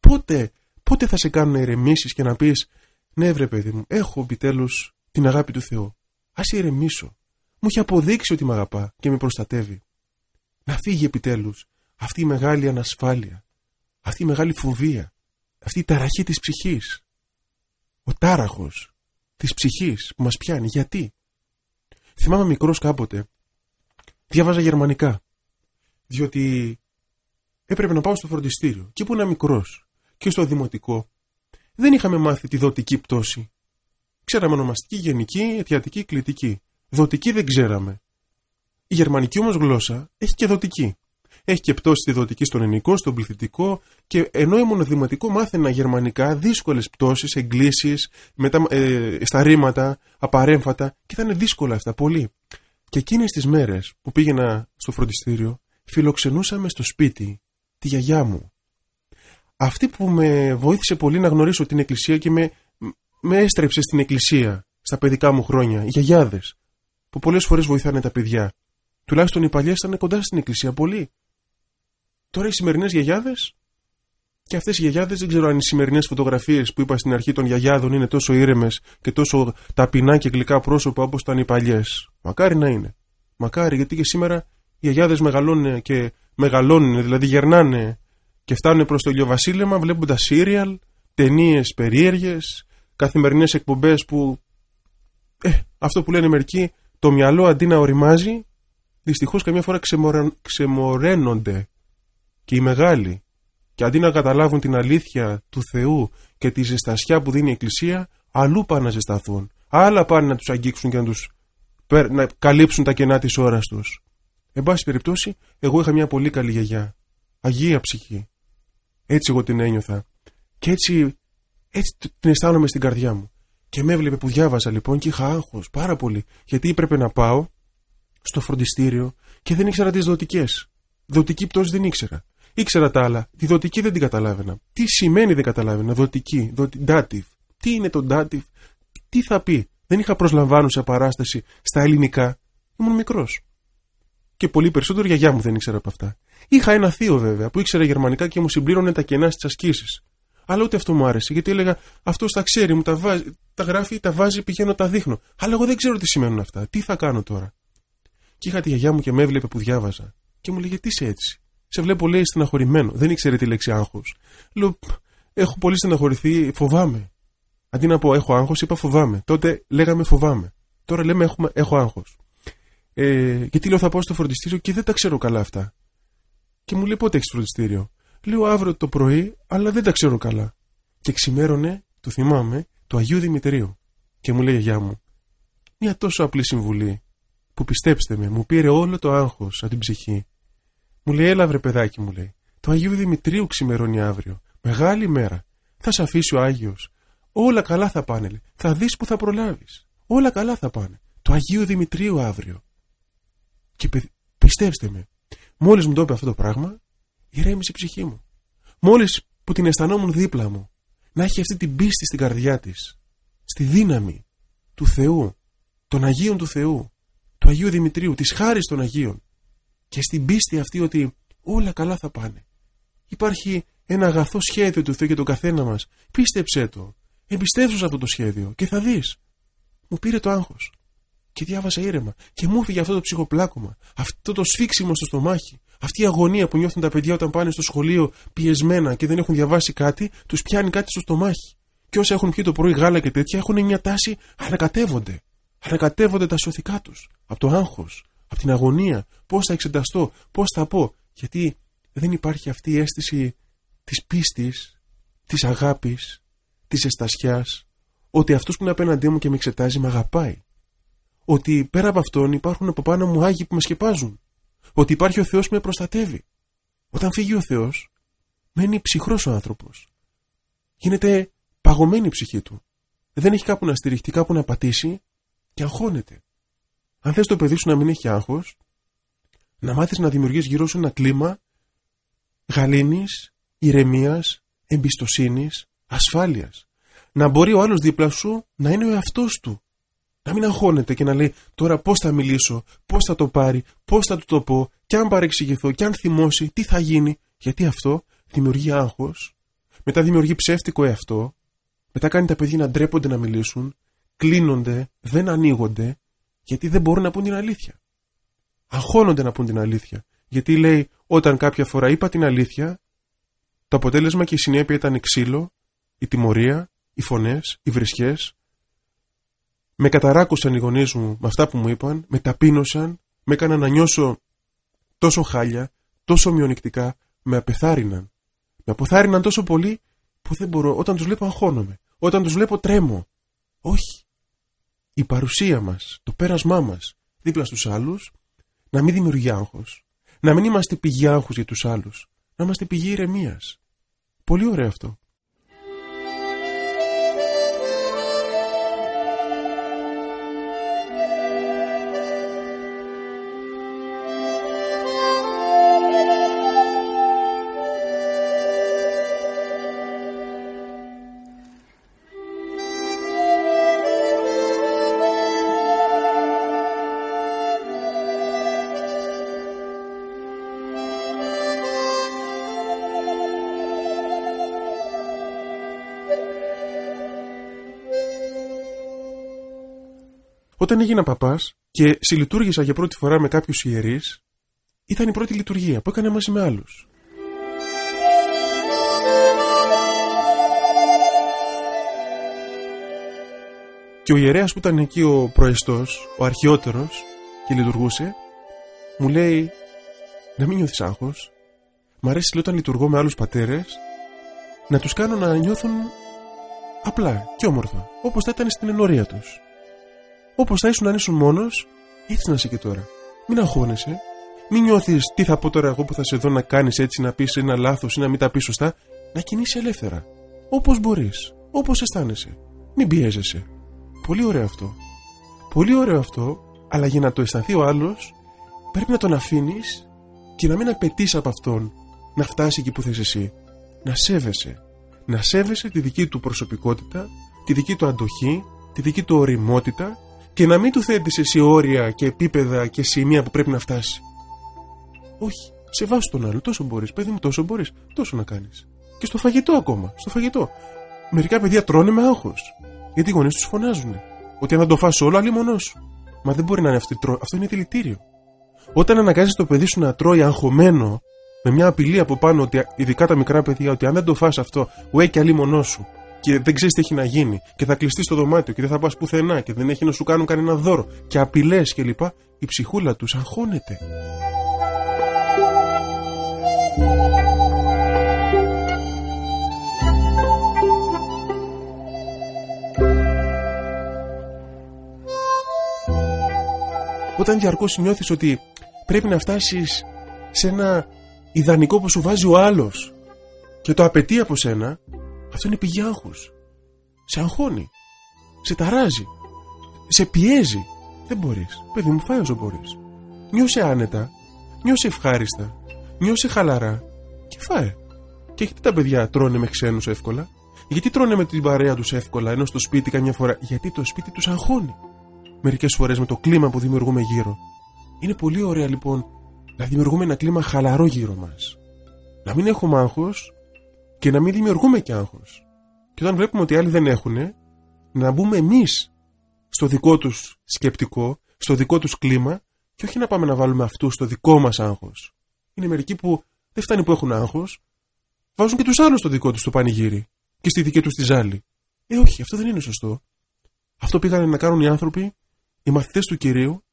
[SPEAKER 1] πότε, πότε θα σε κάνουν να ηρεμήσει και να πεις, Ναι, βρε παιδί μου, έχω επιτέλους την αγάπη του Θεού. Α ηρεμήσω. Μου έχει αποδείξει ότι με αγαπά και με προστατεύει. Να φύγει επιτέλους αυτή η μεγάλη ανασφάλεια, αυτή η μεγάλη φοβία, αυτή η ταραχή της ψυχής. Ο τάραχος της ψυχής που μας πιάνει. Γιατί; Θυμάμαι μικρός κάποτε διάβαζα γερμανικά. Διότι έπρεπε να πάω στο φροντιστήριο. Και που ήμουν μικρός και στο δημοτικό, δεν είχαμε μάθει τη δοτική πτώση. Ξέραμε ονομαστική, γενική, αιτιατική, κλητική. Δοτική δεν ξέραμε. Η γερμανική όμως γλώσσα έχει και δοτική. έχει και πτώση στη δοτική στον ελληνικό, στον πληθυντικό και ενώ ήμουν δημοτικό μάθαινα γερμανικά, δύσκολες πτώσεις, εγκλήσεις, ε, στα ρήματα, απαρέμφατα και ήταν δύσκολα αυτά πολύ. Και εκείνες τις μέρες που πήγαινα στο φροντιστήριο, φιλοξενούσαμε στο σπίτι τη γιαγιά μου. Αυτή που με βοήθησε πολύ να γνωρίσω την εκκλησία και με, με έστρεψε στην εκκλησία στα παιδικά μου χρόνια, οι γιαγιάδες, που πολλές φορές βοηθάνε τα παιδιά. Τουλάχιστον οι παλιές ήταν κοντά στην εκκλησία πολύ. Τώρα οι σημερινές γιαγιάδες. Και αυτές οι γιαγιάδες δεν ξέρω αν οι σημερινές φωτογραφίες που είπα στην αρχή των γιαγιάδων είναι τόσο ήρεμες και τόσο ταπεινά και γλυκά πρόσωπα όπως ήταν οι παλιές. Μακάρι να είναι. Μακάρι γιατί και σήμερα οι γιαγιάδες μεγαλώνουν και μεγαλώνουν, δηλαδή γερνάνε και φτάνουν προς το ηλιοβασίλεμα βλέποντας σύριαλ, ταινίες περίεργες, καθημερινές εκπομπές που. Ε, αυτό που λένε μερικοί, το μυαλό αντί να οριμάζει, δυστυχώς καμιά φορά ξεμοραίνονται και οι μεγάλοι και αντί να καταλάβουν την αλήθεια του Θεού και τη ζεστασιά που δίνει η Εκκλησία, αλλού πάνε να ζεσταθούν. Άλλα πάνε να τους αγγίξουν και να τους να καλύψουν τα κενά της ώρας τους. Εν πάση περιπτώσει, εγώ είχα μια πολύ καλή γιαγιά. Αγία ψυχή. Έτσι εγώ την ένιωθα. Και έτσι, έτσι την αισθάνομαι στην καρδιά μου. Και με έβλεπε που διάβαζα λοιπόν και είχα άγχος πάρα πολύ. Γιατί έπρεπε να πάω στο φροντιστήριο και δεν ήξερα τις δοτικές. Δοτική πτώση δεν ήξερα. Ήξερα τα άλλα. Τη δοτική δεν την καταλάβαινα. Τι σημαίνει δεν καταλάβαινα; Δοτική. Δοτι... Dative. Τι είναι το dative; Τι θα πει; Δεν είχα προσλαμβάνουσα παράσταση στα ελληνικά. Ήμουν μικρός. Και πολύ περισσότερο γιαγιά μου δεν ήξερα από αυτά. Είχα ένα θείο βέβαια που ήξερε γερμανικά και μου συμπλήρωνε τα κενά στις ασκήσεις. Αλλά ούτε αυτό μου άρεσε γιατί έλεγα αυτός τα ξέρει, μου τα, βάζει, τα γράφει, τα βάζει, πηγαίνω, τα δείχνω. Αλλά εγώ δεν ξέρω τι σημαίνουν αυτά. Τι θα κάνω τώρα. Και είχα τη γιαγιά μου και με έβλεπε που διάβαζα. Και μου λέγε τι είσαι έτσι; Σε βλέπω, λέει, στεναχωρημένο. Δεν ήξερε τη λέξη άγχος. Λέω, έχω πολύ στεναχωρηθεί, φοβάμαι. Αντί να πω έχω άγχος, είπα φοβάμαι. Τότε λέγαμε φοβάμαι. Τώρα λέμε έχουμε, έχω άγχος. Ε, τι λέω, θα πάω στο φροντιστήριο και δεν τα ξέρω καλά αυτά. Και μου λέει πότε έχεις φροντιστήριο; Λέω αύριο το πρωί, αλλά δεν τα ξέρω καλά. Και ξημέρωνε, το θυμάμαι, το Αγίου Δημητρίου. Και μου λέει γεια μου, μια τόσο απλή συμβουλή, που πιστέψτε με, μου πήρε όλο το άγχος από την ψυχή. Μου λέει, έλα βρε παιδάκι μου λέει. Το Αγίου Δημητρίου ξημερώνει αύριο. Μεγάλη μέρα. Θα σε αφήσει ο Άγιος. Όλα καλά θα πάνε. Λέει. Θα δεις που θα προλάβεις. Όλα καλά θα πάνε. Το Αγίου Δημητρίου αύριο. Και πιστέψτε με, μόλις μου το είπε αυτό το πράγμα, ηρέμησε η ψυχή μου. Μόλις που την αισθανόμουν δίπλα μου, να έχει αυτή την πίστη στην καρδιά της, στη δύναμη του Θεού, των Αγίων του Θεού, του Αγίου Δημητρίου, της χάρης των Αγίων, και στην πίστη αυτή ότι όλα καλά θα πάνε. Υπάρχει ένα αγαθό σχέδιο του Θεού για τον καθένα μας. Πίστεψέ το. Εμπιστεύσου σε αυτό το σχέδιο και θα δεις. Μου πήρε το άγχος. Και διάβασα ήρεμα. Και μου έφυγε αυτό το ψυχοπλάκωμα. Αυτό το σφίξιμο στο στομάχι. Αυτή η αγωνία που νιώθουν τα παιδιά όταν πάνε στο σχολείο πιεσμένα και δεν έχουν διαβάσει κάτι, τους πιάνει κάτι στο στομάχι. Και όσα έχουν πιει το πρωί γάλα και τέτοια έχουν μια τάση ανακατεύονται. Ανακατεύονται τα σωθικά τους. Από το άγχος, από την αγωνία, πώς θα εξεταστώ, πώς θα πω. Γιατί δεν υπάρχει αυτή η αίσθηση της πίστης, της αγάπης, της εστασιάς, ότι αυτός που είναι απέναντί μου και με εξετάζει με αγαπάει. Ότι πέρα από αυτόν υπάρχουν από πάνω μου άγιοι που με σκεπάζουν. Ότι υπάρχει ο Θεός που με προστατεύει. Όταν φύγει ο Θεός, μένει ψυχρός ο άνθρωπος. Γίνεται παγωμένη η ψυχή του. Δεν έχει κάπου να στηριχτεί, κάπου να πατήσει και αγχώνεται. Αν θες το παιδί σου να μην έχει άγχος, να μάθεις να δημιουργείς γύρω σου ένα κλίμα γαλήνης, ηρεμίας, εμπιστοσύνης, ασφάλειας. Να μπορεί ο άλλος δίπλα σου να είναι ο εαυτός του. Να μην αγχώνεται και να λέει τώρα πώς θα μιλήσω, πώς θα το πάρει, πώς θα του το πω, και αν παρεξηγηθώ, και αν θυμώσει, τι θα γίνει. Γιατί αυτό δημιουργεί άγχος, μετά δημιουργεί ψεύτικο εαυτό, μετά κάνει τα παιδιά να ντρέπονται να μιλήσουν, κλείνονται, δεν ανοίγονται γιατί δεν μπορούν να πούν την αλήθεια. Αγχώνονται να πούν την αλήθεια. Γιατί λέει, όταν κάποια φορά είπα την αλήθεια, το αποτέλεσμα και η συνέπεια ήταν ξύλο, η τιμωρία, οι φωνές, οι βρισχές. Με καταράκουσαν οι γονείς μου με αυτά που μου είπαν, με ταπείνωσαν, με έκαναν να νιώσω τόσο χάλια, τόσο μειονεκτικά, με απεθάρρυναν. Με αποθάρρυναν τόσο πολύ που δεν μπορώ, όταν τους βλέπω αγχώνομαι. Όταν τους βλέπω τρέμω. Όχι η παρουσία μας, το πέρασμά μας δίπλα στους άλλους να μην δημιουργεί άγχος. Να μην είμαστε πηγή άγχους για τους άλλους. Να είμαστε πηγή ηρεμίας. Πολύ ωραίο αυτό. Όταν έγινα παπάς και συλλειτουργήσα για πρώτη φορά με κάποιους ιερείς, ήταν η πρώτη λειτουργία που έκανα μαζί με άλλους. Και ο ιερέας που ήταν εκεί ο προεστός, ο αρχαιότερος και λειτουργούσε, μου λέει να μην νιώθεις άγχος. Μ' αρέσει λέει, όταν λειτουργώ με άλλους πατέρες να τους κάνω να νιώθουν απλά και όμορφα, όπως θα ήταν στην ενορία τους. Όπως θα ήσουν αν ήσουν μόνος, έτσι να είσαι και τώρα. Μην αγχώνεσαι. Μην νιώθεις τι θα πω τώρα εγώ που θα σε δω να κάνεις έτσι, να πεις ένα λάθος ή να μην τα πεις σωστά. Να κινείσαι ελεύθερα. Όπως μπορείς. Όπως αισθάνεσαι. Μην πιέζεσαι. Πολύ ωραίο αυτό. Πολύ ωραίο αυτό, αλλά για να το αισθανθεί ο άλλος, πρέπει να τον αφήνεις και να μην απαιτείς από αυτόν να φτάσει εκεί που θες εσύ. Να σέβεσαι. Να σέβεσαι τη δική του προσωπικότητα, τη δική του αντοχή, τη δική του οριμότητα και να μην του θέτεις εσύ όρια και επίπεδα και σημεία που πρέπει να φτάσει. Όχι. Σε βάζει τον άλλο. Τόσο μπορείς. Παιδί μου, τόσο μπορείς. Τόσο να κάνεις. Και στο φαγητό ακόμα. Στο φαγητό. Μερικά παιδιά τρώνε με άγχος. Γιατί οι γονείς τους φωνάζουν. Ότι αν δεν το φας όλο, αλλή μονός σου. Μα δεν μπορεί να είναι αυτή, αυτό είναι δηλητήριο. Όταν αναγκάζεις το παιδί σου να τρώει αγχωμένο, με μια απειλή από πάνω, ότι, ειδικά τα μικρά παιδιά, ότι αν δεν το φας αυτό, ουέ και αλλή μονός σου, και δεν ξέρεις τι έχει να γίνει και θα κλειστεί στο δωμάτιο και δεν θα πας πουθενά και δεν έχει να σου κάνουν κανένα δώρο και απειλές κλπ. Η ψυχούλα τους αγχώνεται. Όταν διαρκώς νιώθεις ότι πρέπει να φτάσεις σε ένα ιδανικό που σου βάζει ο άλλος και το απαιτεί από σένα αυτό είναι πηγή άγχους. Σε αγχώνει. Σε ταράζει. Σε πιέζει. Δεν μπορείς. Παιδί μου, φάει όσο μπορείς. Νιώσε άνετα. Νιώσε ευχάριστα. Νιώσε χαλαρά. Και φάε. Και γιατί τα παιδιά τρώνε με ξένους εύκολα. Γιατί τρώνε με την παρέα τους εύκολα ενώ στο σπίτι καμιά φορά. Γιατί το σπίτι τους αγχώνει. Μερικές φορές με το κλίμα που δημιουργούμε γύρω. Είναι πολύ ωραία λοιπόν να δημιουργούμε ένα κλίμα χαλαρό γύρω μας. Να μην έχουμε άγχος και να μην δημιουργούμε και άγχος. Και όταν βλέπουμε ότι άλλοι δεν έχουν, να μπούμε εμείς στο δικό τους σκεπτικό, στο δικό τους κλίμα και όχι να πάμε να βάλουμε αυτούς στο δικό μας άγχος. Είναι μερικοί που δεν φτάνει που έχουν άγχος, βάζουν και τους άλλους στο δικό τους το πανηγύρι και στη δική τους τη ζάλη. Ε, όχι, αυτό δεν είναι σωστό. Αυτό πήγαν να κάνουν οι άνθρωποι, οι μαθητές του κυρίου,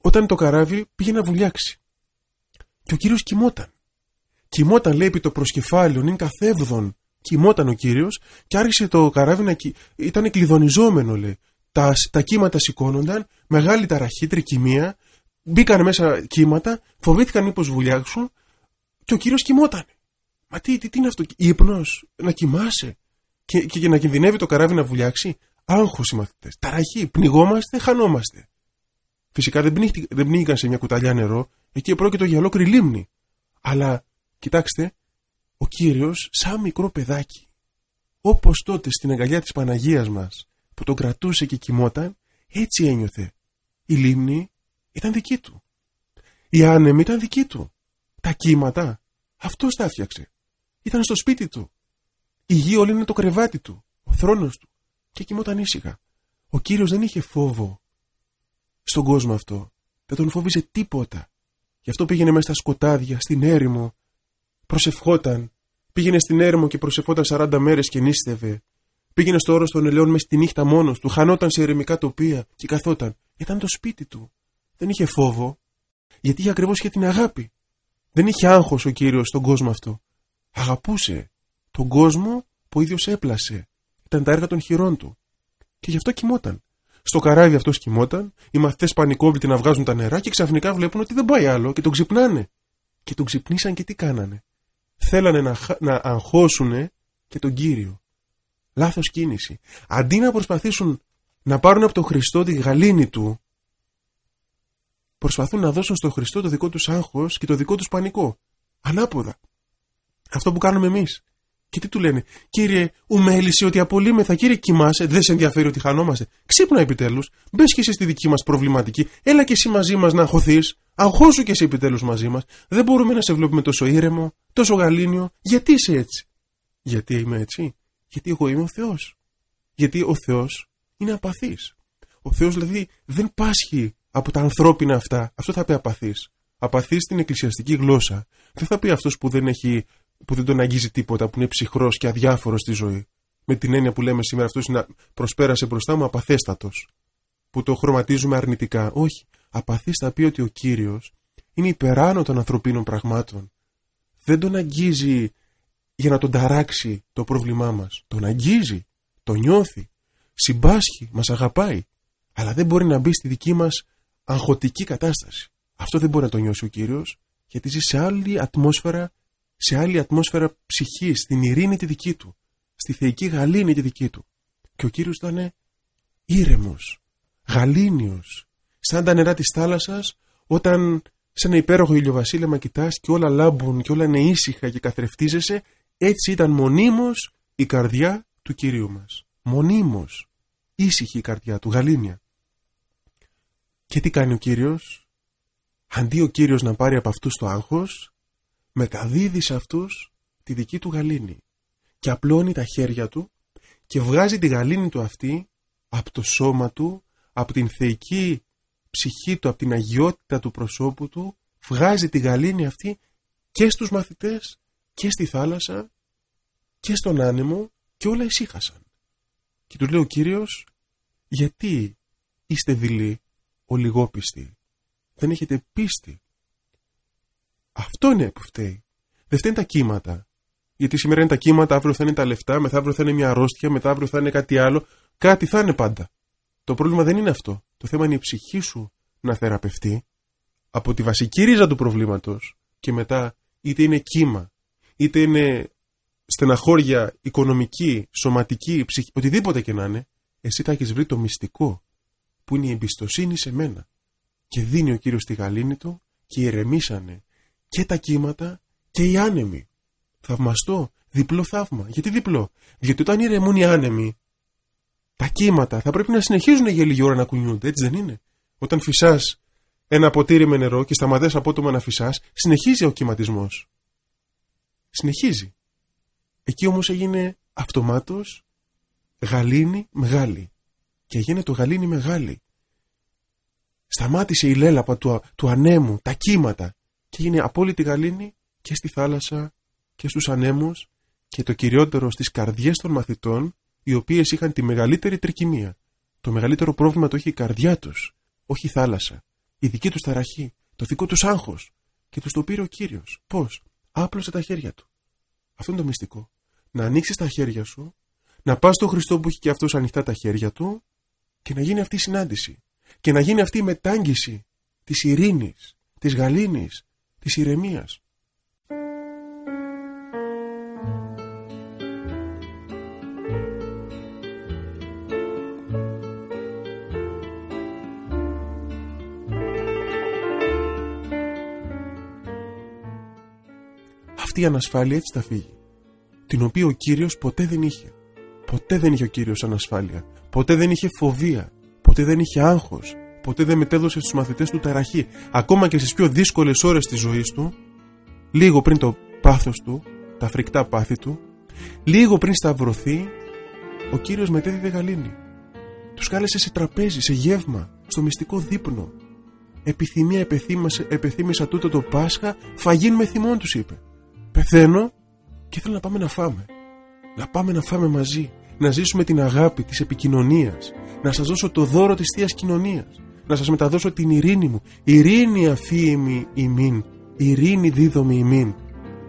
[SPEAKER 1] όταν το καράβι πήγε να βουλιάξει. Και ο κύριος κοιμόταν. Κοιμόταν, λέει, επί το προσκεφάλιο, είναι καθέβδον. Κοιμόταν ο κύριος και άρχισε το καράβι να. ήταν κλειδονιζόμενο, λέει. Τα, τα κύματα σηκώνονταν, μεγάλη ταραχή, τρικυμία. Μπήκαν μέσα κύματα, φοβήθηκαν μήπως βουλιάξουν και ο κύριος κοιμόταν. Μα τι, τι, τι είναι αυτό, ύπνος, να κοιμάσαι και, και, και να κινδυνεύει το καράβι να βουλιάξει. Άγχος οι μαθητές. Ταραχή, πνιγόμαστε, χανόμαστε. Φυσικά δεν, δεν πνίγηκαν σε μια κουταλιά νερό, εκεί πρόκειται για ολόκληρη λίμνη. Αλλά Κοιτάξτε, ο Κύριος σαν μικρό παιδάκι, όπως τότε στην αγκαλιά της Παναγίας μας που τον κρατούσε και κοιμόταν, έτσι ένιωθε. Η λίμνη ήταν δική του. Η άνεμη ήταν δική του. Τα κύματα, αυτός τα έφτιαξε. Ήταν στο σπίτι του. Η γη όλη είναι το κρεβάτι του, ο θρόνος του. Και κοιμόταν ήσυχα. Ο Κύριος δεν είχε φόβο στον κόσμο αυτό. Δεν τον φόβιζε τίποτα. Γι' αυτό πήγαινε μέσα στα σκοτάδια, στην έρημο, προσευχόταν. Πήγαινε στην έρημο και προσευχόταν 40 μέρες και νίστευε. Πήγαινε στο όρος των ελαιών με στη νύχτα μόνος του, χανόταν σε ερημικά τοπία και καθόταν. Ήταν το σπίτι του. Δεν είχε φόβο, γιατί είχε ακριβώς και την αγάπη. Δεν είχε άγχος ο κύριος στον κόσμο αυτό. Αγαπούσε τον κόσμο που ο ίδιος έπλασε. Ήταν τα έργα των χειρών του. Και γι' αυτό κοιμόταν. Στο καράβι αυτό κοιμόταν, οι μαθητές πανικόβλητοι να βγάζουν τα νερά και ξαφνικά βλέπουν ότι δεν πάει άλλο και τον ξυπνάνε. Και τον ξυπνήσαν και τι κάνανε. Θέλανε να, να αγχώσουν και τον Κύριο. Λάθος κίνηση. Αντί να προσπαθήσουν να πάρουν από τον Χριστό τη γαλήνη του, προσπαθούν να δώσουν στον Χριστό το δικό τους άγχος και το δικό τους πανικό. Ανάποδα. Αυτό που κάνουμε εμείς. Και τι του λένε, Κύριε, ουμέλησε ότι απολύμεθα, κύριε, κοιμάσαι, δεν σε ενδιαφέρει ότι χανόμαστε. Ξύπνα επιτέλους, μπες και εσύ στη δική μας προβληματική, έλα και εσύ μαζί μας να αγχωθείς, αγχώσου και εσύ επιτέλους μαζί μας. Δεν μπορούμε να σε βλέπουμε τόσο ήρεμο, τόσο γαλήνιο. Γιατί είσαι έτσι; Γιατί είμαι έτσι; Γιατί εγώ είμαι ο Θεός. Γιατί ο Θεός είναι απαθής. Ο Θεός δηλαδή δεν πάσχει από τα ανθρώπινα αυτά. Αυτό θα πει απαθής. Απαθής στην εκκλησιαστική γλώσσα. Δεν θα πει αυτός που δεν έχει που δεν τον αγγίζει τίποτα, που είναι ψυχρός και αδιάφορος στη ζωή. Με την έννοια που λέμε σήμερα αυτός είναι προσπέρασε μπροστά μου απαθέστατος. Που το χρωματίζουμε αρνητικά. Όχι. Απαθή θα πει ότι ο κύριος είναι υπεράνω των ανθρωπίνων πραγμάτων. Δεν τον αγγίζει για να τον ταράξει το πρόβλημά μας. Τον αγγίζει, τον νιώθει, συμπάσχει, μας αγαπάει. Αλλά δεν μπορεί να μπει στη δική μας αγχωτική κατάσταση. Αυτό δεν μπορεί να το νιώσει ο κύριος, γιατί ζει σε άλλη ατμόσφαιρα σε άλλη ατμόσφαιρα ψυχής, στην ειρήνη τη δική του, στη θεϊκή γαλήνη τη δική του. Και ο Κύριος ήταν ήρεμος, γαλήνιος, σαν τα νερά της θάλασσας, όταν σε ένα υπέροχο ηλιοβασίλεμα κοιτάς και όλα λάμπουν και όλα είναι ήσυχα και καθρεφτίζεσαι, έτσι ήταν μονίμως η καρδιά του Κυρίου μας. Μονίμως, ήσυχη η καρδιά του, γαλήνια. Και τι κάνει ο Κύριος, αντί ο Κύριος να πάρει από αυτούς το άγχος, μεταδίδει σε αυτούς τη δική του γαλήνη και απλώνει τα χέρια του και βγάζει τη γαλήνη του αυτή από το σώμα του, από την θεϊκή ψυχή του, από την αγιότητα του προσώπου του, βγάζει τη γαλήνη αυτή και στους μαθητές και στη θάλασσα και στον άνεμο και όλα ησύχασαν. Και του λέει ο Κύριος, γιατί είστε δειλοί, ο λιγόπιστοι, δεν έχετε πίστη. Αυτό είναι που φταίει. Δεν φταίνουν τα κύματα. Γιατί σήμερα είναι τα κύματα, αύριο θα είναι τα λεφτά, μεθαύριο θα είναι μια αρρώστια, μεθαύριο θα είναι κάτι άλλο. Κάτι θα είναι πάντα. Το πρόβλημα δεν είναι αυτό. Το θέμα είναι η ψυχή σου να θεραπευτεί από τη βασική ρίζα του προβλήματος και μετά είτε είναι κύμα, είτε είναι στεναχώρια οικονομική, σωματική, ψυχή, οτιδήποτε και να είναι, εσύ θα έχεις βρει το μυστικό που είναι η εμπιστοσύνη σε μένα. Και δίνει ο κύριος τη γαλήνη του και ηρεμήσανε και τα κύματα και οι άνεμοι. Θαυμαστό, διπλό θαύμα. Γιατί διπλό, Γιατί όταν ηρεμούν οι άνεμοι, τα κύματα θα πρέπει να συνεχίζουν για λίγη ώρα να κουνιούνται, έτσι δεν είναι; Όταν φυσάς ένα ποτήρι με νερό και σταματέ απότομα να φυσάς, συνεχίζει ο κυματισμός. Συνεχίζει. Εκεί όμως έγινε αυτομάτως γαλήνη μεγάλη. Και έγινε το γαλήνη μεγάλη. Σταμάτησε η λέλαπα του, του ανέμου, τα κύματα και έγινε απόλυτη γαλήνη και στη θάλασσα και στους ανέμους και το κυριότερο στις καρδιές των μαθητών οι οποίες είχαν τη μεγαλύτερη τρικυμία. Το μεγαλύτερο πρόβλημα το είχε η καρδιά τους, όχι η θάλασσα. Η δική τους ταραχή, το δικό τους άγχος και τους το πήρε ο Κύριος. Πώς; Άπλωσε τα χέρια του. Αυτό είναι το μυστικό. Να ανοίξεις τα χέρια σου, να πας στον Χριστό που έχει και αυτός ανοιχτά τα χέρια του και να γίνει αυτή η συνάντηση. Και να γίνει αυτή η μετάγγιση της ειρήνης, της γαλήνης, της ηρεμίας. Αυτή η ανασφάλεια έτσι θα φύγει, την οποία ο Κύριος ποτέ δεν είχε. Ποτέ δεν είχε ο Κύριος ανασφάλεια, ποτέ δεν είχε φοβία, ποτέ δεν είχε άγχος, ποτέ δεν μετέδωσε στους μαθητές του ταραχή. Ακόμα και στις πιο δύσκολες ώρες της ζωής του, λίγο πριν το πάθος του, τα φρικτά πάθη του, λίγο πριν σταυρωθεί, ο Κύριος μετέδιδε γαλήνη. Τους κάλεσε σε τραπέζι, σε γεύμα, στο μυστικό δείπνο. Επιθυμία επεθύμασε, επεθύμησα τούτο το Πάσχα, φαγήν με θυμόν τους είπε. Πεθαίνω και θέλω να πάμε να φάμε. Να πάμε να φάμε μαζί. Να ζήσουμε την αγάπη της επικοινωνίας. Να σας δώσω το δώρο της Θείας Κοινωνίας να σας μεταδώσω την ειρήνη μου. Ειρήνη αφήμη ημίν, ειρήνη δίδομη ημίν.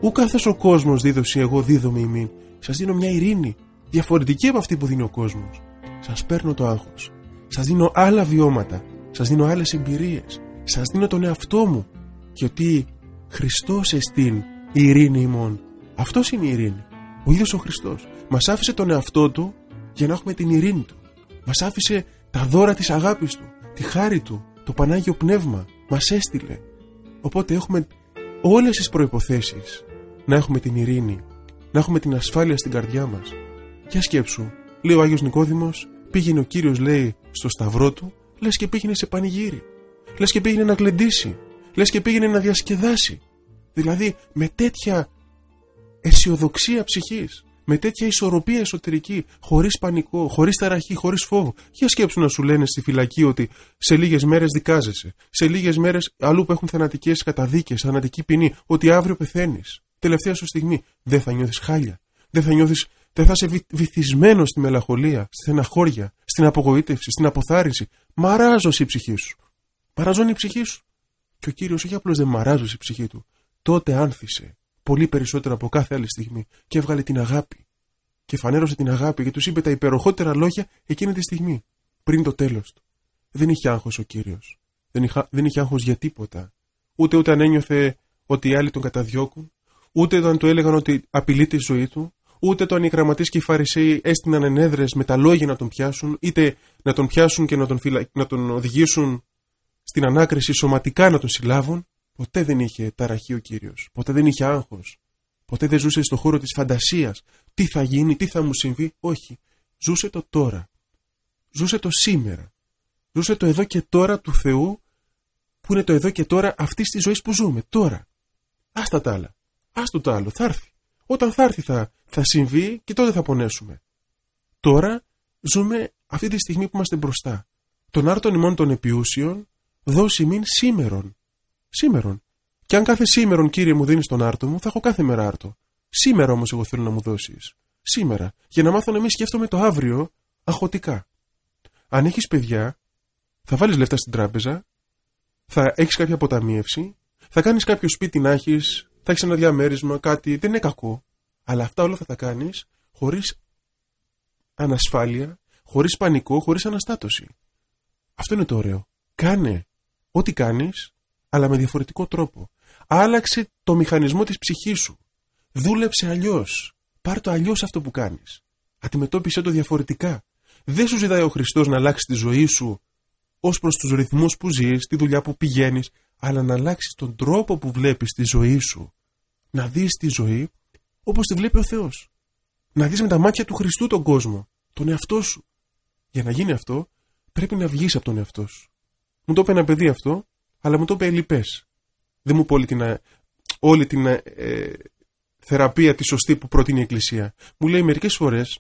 [SPEAKER 1] Ού καθώς ο κόσμος δίδωσε εγώ δίδομη ημίν. Σας δίνω μια ειρήνη, διαφορετική από αυτή που δίνει ο κόσμος. Σας παίρνω το άγχος. Σας δίνω άλλα βιώματα. Σας δίνω άλλες εμπειρίες. Σας δίνω τον εαυτό μου. Και ότι Χριστός εστίν η ειρήνη ημών. Αυτός είναι η ειρήνη. Ο ίδιος ο Χριστός. Μας άφησε τον εαυτό του για να έχουμε την ειρήνη του. Μας άφησε τα δώρα της αγάπης του, τη χάρη του, το Πανάγιο Πνεύμα. Μας έστειλε. Οπότε έχουμε όλες τις προϋποθέσεις να έχουμε την ειρήνη, να έχουμε την ασφάλεια στην καρδιά μας. Για σκέψου, λέει ο Άγιος Νικόδημος, πήγαινε ο Κύριος λέει στο σταυρό του, λες και πήγαινε σε πανηγύρι. Λες και πήγαινε να γλεντήσει. Λες και πήγαινε να διασκεδάσει. Δηλαδή με τέτοια αισιοδοξία ψυχής, με τέτοια ισορροπία εσωτερική, χωρίς πανικό, χωρίς ταραχή, χωρίς φόβο. Για σκέψου να σου λένε στη φυλακή ότι σε λίγες μέρες δικάζεσαι, σε λίγες μέρες αλλού που έχουν θανατικές καταδίκες, θανατική ποινή, ότι αύριο πεθαίνεις. Τελευταία σου στιγμή δεν θα νιώθεις χάλια, δεν θα νιώθεις, δεν θα είσαι βυθισμένο στη μελαγχολία, στη στεναχώρια, στην απογοήτευση, στην αποθάρρυνση. Μαράζωσε η ψυχή σου. Μαραζώνει η ψυχή σου. Και ο κύριος όχι απλώς δεν μαράζωσε η ψυχή του, τότε άνθησε πολύ περισσότερο από κάθε άλλη στιγμή και έβγαλε την αγάπη. Και φανέρωσε την αγάπη και τους είπε τα υπεροχότερα λόγια εκείνη τη στιγμή, πριν το τέλος του. Δεν είχε άγχος ο κύριος. Δεν, δεν είχε άγχος για τίποτα. Ούτε όταν ένιωθε ότι οι άλλοι τον καταδιώκουν, ούτε όταν του έλεγαν ότι απειλεί τη ζωή του, ούτε όταν οι γραμματείς και οι φαρισαίοι έστειναν ενέδρες με τα λόγια να τον πιάσουν, είτε να τον πιάσουν και να τον, φυλα... να τον οδηγήσουν στην ανάκριση σωματικά να τον συλλάβουν, Ποτέ δεν είχε ταραχή ο Κύριος. Ποτέ δεν είχε άγχος. Ποτέ δεν ζούσε στον χώρο της φαντασίας. Τι θα γίνει, τι θα μου συμβεί. Όχι. Ζούσε το τώρα. Ζούσε το σήμερα. Ζούσε το εδώ και τώρα του Θεού που είναι το εδώ και τώρα αυτής της ζωής που ζούμε. Τώρα. Άστα τα άλλα. Άστο το άλλο. Θα έρθει. Όταν θα έρθει θα, θα συμβεί και τότε θα πονέσουμε. Τώρα ζούμε αυτή τη στιγμή που είμαστε μπροστά. Τον άρτον ημών των επιούσιων δώσει μην σήμερον. Σήμερον. Και αν κάθε σήμερον, κύριε, μου δίνεις τον άρτο μου, θα έχω κάθε μέρα άρτο. Σήμερα όμως εγώ θέλω να μου δώσεις. Σήμερα. Για να μάθω να μην σκέφτομαι το αύριο αχωτικά. Αν έχεις παιδιά, θα βάλεις λεφτά στην τράπεζα, θα έχεις κάποια αποταμίευση, θα κάνεις κάποιο σπίτι να έχεις, θα έχεις ένα διαμέρισμα, κάτι. Δεν είναι κακό. Αλλά αυτά όλα θα τα κάνεις χωρίς ανασφάλεια, χωρίς πανικό, χωρίς αναστάτωση. Αυτό είναι το ωραίο. Κάνε ό,τι κάνεις αλλά με διαφορετικό τρόπο. Άλλαξε το μηχανισμό της ψυχής σου. Δούλεψε αλλιώς. Πάρ το αλλιώς αυτό που κάνεις. Αντιμετώπισε το διαφορετικά. Δεν σου ζητάει ο Χριστός να αλλάξεις τη ζωή σου ως προς τους ρυθμούς που ζεις, τη δουλειά που πηγαίνεις, αλλά να αλλάξεις τον τρόπο που βλέπεις τη ζωή σου. Να δεις τη ζωή όπως τη βλέπει ο Θεός. Να δεις με τα μάτια του Χριστού τον κόσμο, τον εαυτό σου. Για να γίνει αυτό, πρέπει να βγεις από τον εαυτό σου. Μου το είπε ένα παιδί αυτό αλλά μου το είπε ελλειπέ. Δεν μου είπε όλη την, ε, όλη την ε, θεραπεία τη σωστή που προτείνει η Εκκλησία. Μου λέει μερικές φορές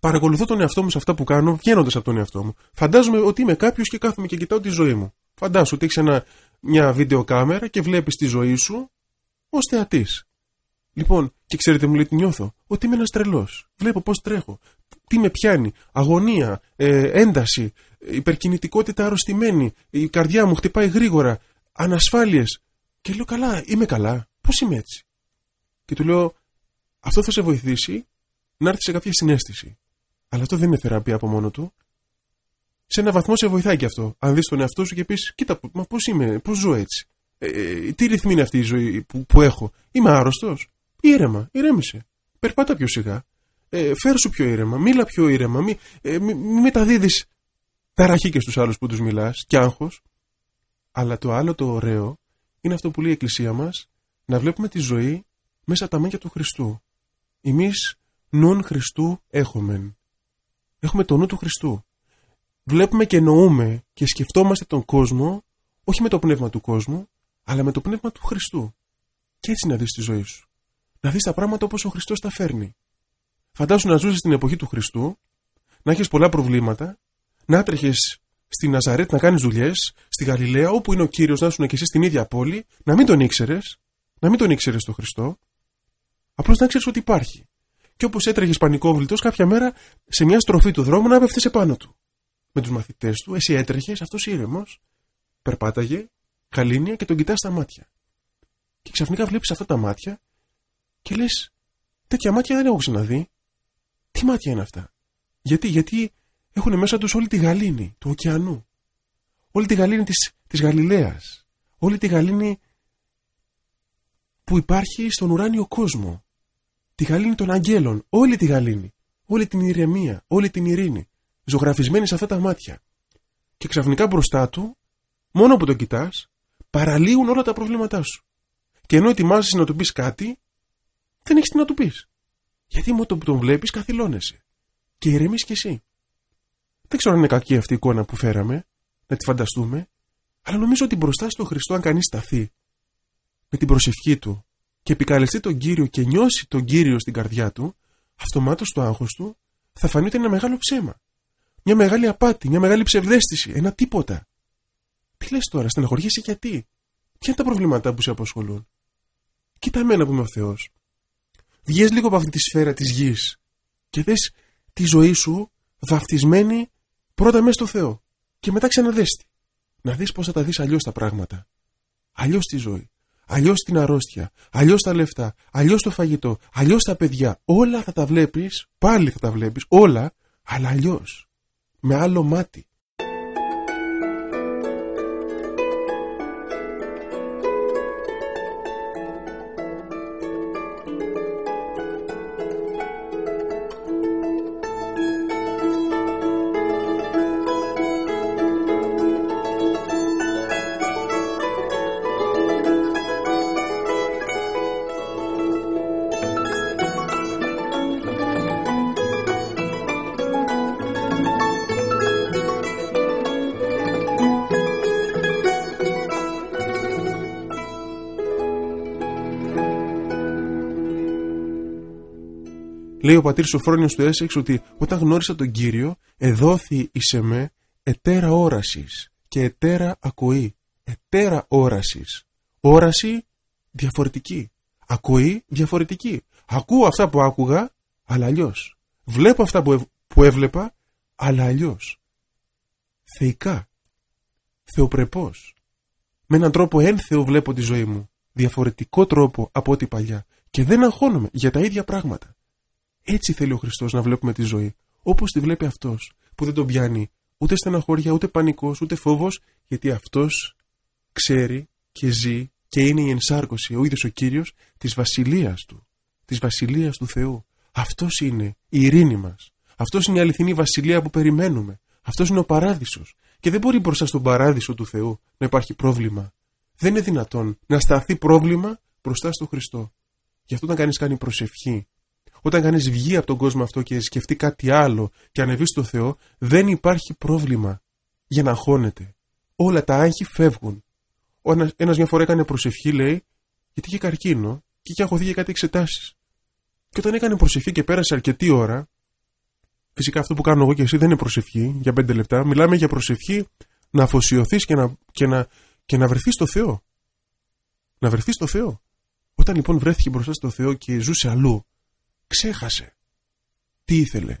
[SPEAKER 1] παρακολουθώ τον εαυτό μου σε αυτά που κάνω, βγαίνοντας από τον εαυτό μου. Φαντάζομαι ότι είμαι κάποιος και κάθομαι και κοιτάω τη ζωή μου. Φαντάζομαι ότι έχεις μια βίντεο κάμερα και βλέπεις τη ζωή σου ως θεατής. Λοιπόν, και ξέρετε, μου λέει τι νιώθω. Ότι είμαι ένας τρελός. Βλέπω πώς τρέχω. Τι με πιάνει. Αγωνία, ε, ένταση, υπερκινητικότητα αρρωστημένη, η καρδιά μου χτυπάει γρήγορα, ανασφάλειες. Και λέω καλά, είμαι καλά, πώς είμαι έτσι; Και του λέω, αυτό θα σε βοηθήσει να έρθει σε κάποια συνέστηση. Αλλά αυτό δεν είναι θεραπεία από μόνο του. Σε ένα βαθμό σε βοηθάει και αυτό. Αν δεις τον εαυτό σου και πεις, Κοίτα, μα πώς είμαι, πώς ζω έτσι. Ε, ε, τι ρυθμή είναι αυτή η ζωή που, που έχω. Είμαι άρρωστος. Ήρεμα, ηρέμησε. Περπάτα πιο σιγά. Ε, φέρσου πιο ήρεμα. Μίλα πιο ήρεμα. Μη, ε, μη, μη μεταδίδεις ταραχή και στους άλλους που τους μιλάς και άγχος. Αλλά το άλλο το ωραίο είναι αυτό που λέει η Εκκλησία μας, να βλέπουμε τη ζωή μέσα από τα μάτια του Χριστού. Εμείς νουν Χριστού έχουμε. Έχουμε το νου του Χριστού. Βλέπουμε και εννοούμε και σκεφτόμαστε τον κόσμο, όχι με το πνεύμα του κόσμου, αλλά με το πνεύμα του Χριστού. Και έτσι να δεις τη ζωή σου. Να δεις τα πράγματα όπως ο Χριστός τα φέρνει. Φαντάσου να ζούσες στην εποχή του Χριστού, να έχεις πολλά προβλήματα να τρέχει στη Ναζαρέτ να κάνεις δουλειές, στη Γαλιλαία, όπου είναι ο κύριος, να σου και εσύ στην ίδια πόλη, να μην τον ήξερες, να μην τον ήξερες τον Χριστό, απλώς να ξέρεις ότι υπάρχει. Και όπως έτρεχες πανικόβλητος, κάποια μέρα σε μια στροφή του δρόμου να πέφτει επάνω του. Με τους μαθητές του, εσύ έτρεχες, αυτός ήρεμος, περπάταγε, καλήνια και τον κοιτάς στα μάτια. Και ξαφνικά βλέπεις αυτά τα μάτια και λες, τέτοια μάτια δεν έχω ξαναδεί. Τι μάτια είναι αυτά; Γιατί, γιατί έχουν μέσα τους όλη τη γαλήνη του ωκεανού. Όλη τη γαλήνη της, της Γαλιλαίας. Όλη τη γαλήνη που υπάρχει στον ουράνιο κόσμο. Τη γαλήνη των αγγέλων, όλη τη γαλήνη, όλη την ηρεμία, όλη την ειρήνη, ζωγραφισμένη σε αυτά τα μάτια. Και ξαφνικά μπροστά του, μόνο που το κοιτάς, παραλύουν όλα τα προβλήματά σου. Και ενώ ετοιμάζεσαι να του πεις κάτι, δεν έχεις τι να του πεις. Γιατί μόνο που τον βλέπεις, καθυλώνεσαι. Και ηρεμείς κι εσύ. Δεν ξέρω αν είναι κακή αυτή η εικόνα που φέραμε, να τη φανταστούμε, αλλά νομίζω ότι μπροστά στον Χριστό, αν κανείς σταθεί με την προσευχή του και επικαλεστεί τον κύριο και νιώσει τον κύριο στην καρδιά του, αυτομάτως το άγχος του θα φανεί ότι είναι ένα μεγάλο ψέμα. Μια μεγάλη απάτη, μια μεγάλη ψευδέστηση, ένα τίποτα. Τι λες τώρα, στεναχωριέσαι γιατί; Ποια είναι τα προβλήματά που σε απασχολούν; Κοίτα εμένα που είμαι ο Θεός. Βγες λίγο από αυτή τη σφαίρα της γης και δες τη ζωή σου βαφτισμένη πρώτα μέσα στο Θεό και μετά ξαναδέστη. Να δεις πώς θα τα δεις αλλιώς τα πράγματα. Αλλιώς τη ζωή. Αλλιώς την αρρώστια. Αλλιώς τα λεφτά. Αλλιώς το φαγητό. Αλλιώς τα παιδιά. Όλα θα τα βλέπεις. Πάλι θα τα βλέπεις. Όλα. Αλλά αλλιώς. Με άλλο μάτι. Λέει ο πατήρ Σοφρόνιο του Έσεξ ότι όταν γνώρισα τον κύριο, εδόθη εις εμέ ετέρα όρασης και ετέρα ακοή. Ετέρα όρασης. Όραση διαφορετική. Ακοή διαφορετική. Ακούω αυτά που άκουγα, αλλά αλλιώς. Βλέπω αυτά που, που έβλεπα, αλλά αλλιώς. Θεϊκά. Θεοπρεπώς. Με έναν τρόπο ένθεο βλέπω τη ζωή μου. Διαφορετικό τρόπο από ό,τι παλιά. Και δεν αγχώνομαι για τα ίδια πράγματα. Έτσι θέλει ο Χριστός να βλέπουμε τη ζωή. Όπως τη βλέπει αυτός, που δεν τον πιάνει ούτε στεναχώρια, ούτε πανικός, ούτε φόβος, γιατί αυτός ξέρει και ζει και είναι η ενσάρκωση, ο ίδιος ο κύριος της βασιλείας του. Της βασιλείας του Θεού. Αυτός είναι η ειρήνη μας. Αυτός είναι η αληθινή βασιλεία που περιμένουμε. Αυτός είναι ο παράδεισος. Και δεν μπορεί μπροστά στον παράδεισο του Θεού να υπάρχει πρόβλημα. Δεν είναι δυνατόν να σταθεί πρόβλημα μπροστά στον Χριστό. Γι' αυτό όταν κανείς κάνει προσευχή όταν κανείς βγει από τον κόσμο αυτό και σκεφτεί κάτι άλλο και ανεβεί στο Θεό, δεν υπάρχει πρόβλημα για να αγχώνεται. Όλα τα άγχη φεύγουν. Ένας μια φορά έκανε προσευχή, λέει, γιατί είχε καρκίνο και είχε αγχωθεί για κάτι εξετάσεις. Και όταν έκανε προσευχή και πέρασε αρκετή ώρα, φυσικά αυτό που κάνω εγώ και εσύ δεν είναι προσευχή για πέντε λεπτά, μιλάμε για προσευχή να αφοσιωθείς και να, και να, και να βρεθείς στο Θεό. Να βρεθείς στο Θεό. Όταν λοιπόν βρέθηκε μπροστά στο Θεό και ζούσε αλλού, ξέχασε. Τι ήθελε.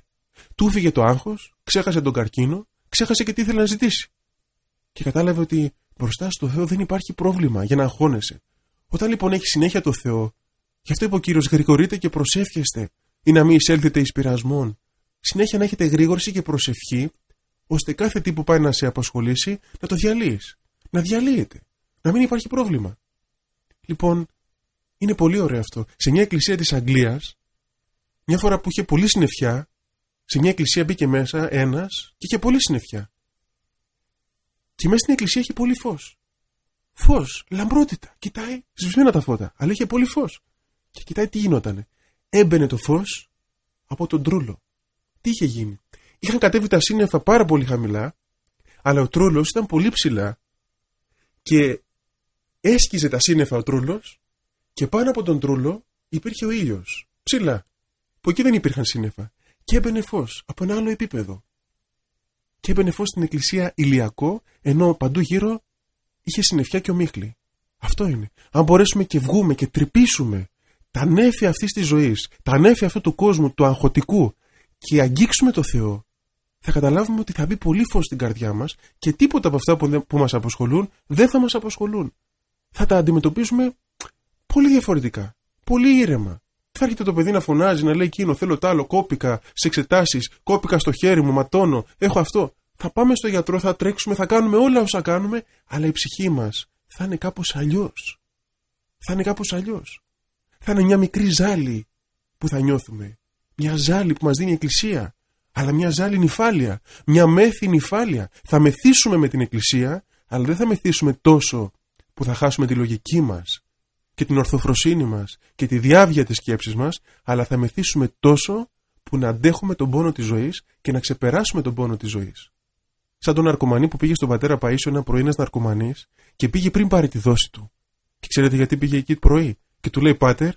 [SPEAKER 1] Του φύγε το άγχος, ξέχασε τον καρκίνο, ξέχασε και τι ήθελε να ζητήσει. Και κατάλαβε ότι μπροστά στο Θεό δεν υπάρχει πρόβλημα για να αγχώνεσαι. Όταν λοιπόν έχει συνέχεια το Θεό, γι' αυτό είπε ο κύριος, γρηγορείτε και προσεύχεστε, ή να μην εισέλθετε εις πειρασμών. Συνέχεια να έχετε γρήγορση και προσευχή, ώστε κάθε τι που πάει να σε απασχολήσει να το διαλύεις. Να διαλύεται. Να μην υπάρχει πρόβλημα. Λοιπόν, είναι πολύ ωραίο αυτό. Σε μια εκκλησία της Αγγλίας, μια φορά που είχε πολύ συννεφιά, σε μια εκκλησία μπήκε μέσα ένας και είχε πολύ συννεφιά. Και μέσα στην εκκλησία είχε πολύ φως. Φως, λαμπρότητα. Κοιτάει, σβησμένα τα φώτα, αλλά είχε πολύ φως. Και κοιτάει τι γινότανε. Έμπαινε το φως από τον τρούλο. Τι είχε γίνει. Είχαν κατέβει τα σύννεφα πάρα πολύ χαμηλά, αλλά ο τρούλος ήταν πολύ ψηλά και έσκιζε τα σύννεφα ο τρούλος και πάνω από τον τρούλο υπήρχε ο ήλιος. Ψηλά που εκεί δεν υπήρχαν σύννεφα. Και έμπαινε φως από ένα άλλο επίπεδο. Και έμπαινε φως στην εκκλησία ηλιακό, ενώ παντού γύρω είχε συννεφιά και ομίχλη. Αυτό είναι. Αν μπορέσουμε και βγούμε και τρυπήσουμε τα νέφη αυτής της ζωής, τα νέφη αυτού του κόσμου, του αγχωτικού, και αγγίξουμε το Θεό, θα καταλάβουμε ότι θα μπει πολύ φως στην καρδιά μας και τίποτα από αυτά που, που μας απασχολούν δεν θα μας απασχολούν. Θα τα αντιμετωπίζουμε πολύ διαφορετικά. Πολύ ήρεμα. Θα έρχεται το παιδί να φωνάζει, να λέει εκείνο, θέλω τ' άλλο, κόπηκα σε εξετάσεις, κόπηκα στο χέρι μου, ματώνω, έχω αυτό. Θα πάμε στο γιατρό, θα τρέξουμε, θα κάνουμε όλα όσα κάνουμε, αλλά η ψυχή μας θα είναι κάπως αλλιώς. θα είναι κάπως αλλιώς. Θα είναι μια μικρή ζάλη που θα νιώθουμε. Μια ζάλη που μας δίνει η Εκκλησία. Αλλά μια ζάλη νυφάλια. Μια μέθη νυφάλια. Θα μεθύσουμε με την Εκκλησία, αλλά δεν θα μεθύσουμε τόσο που θα χάσουμε τη λογική μας και την ορθοφροσύνη μας και τη διάβια της σκέψης μας, αλλά θα μεθύσουμε τόσο που να αντέχουμε τον πόνο της ζωής και να ξεπεράσουμε τον πόνο της ζωής. Σαν τον ναρκωμανή που πήγε στον πατέρα Παΐσιο ένα πρωί ένας ναρκωμανής και πήγε πριν πάρει τη δόση του. Και ξέρετε γιατί πήγε εκεί πρωί; Και του λέει Πάτερ,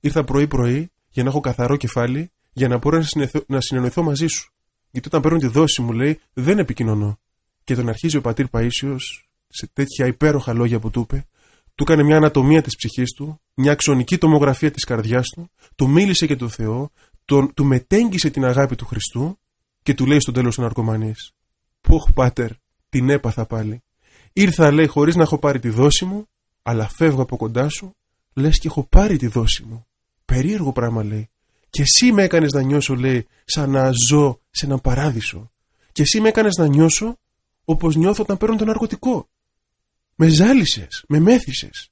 [SPEAKER 1] ήρθα πρωί-πρωί για να έχω καθαρό κεφάλι, για να μπορώ να συνεννοηθώ μαζί σου. Γιατί όταν παίρνω τη δόση μου λέει, δεν επικοινωνώ. Και τον αρχίζει ο πατήρ Παΐσιος σε τέτοια υπέροχα λόγια που του είπε, του έκανε μια ανατομία της ψυχής του, μια αξονική τομογραφία της καρδιάς του, του μίλησε και το Θεό, τον, του μετέγγισε την αγάπη του Χριστού και του λέει στο τέλος ο ναρκωμανής «Ποχ, πάτερ, την έπαθα πάλι. Ήρθα, λέει, χωρίς να έχω πάρει τη δόση μου, αλλά φεύγω από κοντά σου, λες και έχω πάρει τη δόση μου. Περίεργο πράγμα, λέει. Και εσύ με έκανες να νιώσω, λέει, σαν να ζω σε έναν παράδεισο. Και εσύ με έκανες να νιώσω όπως νιώθω όταν παίρνω τον ναρκωτικό. Με ζάλισες, με μέθησες.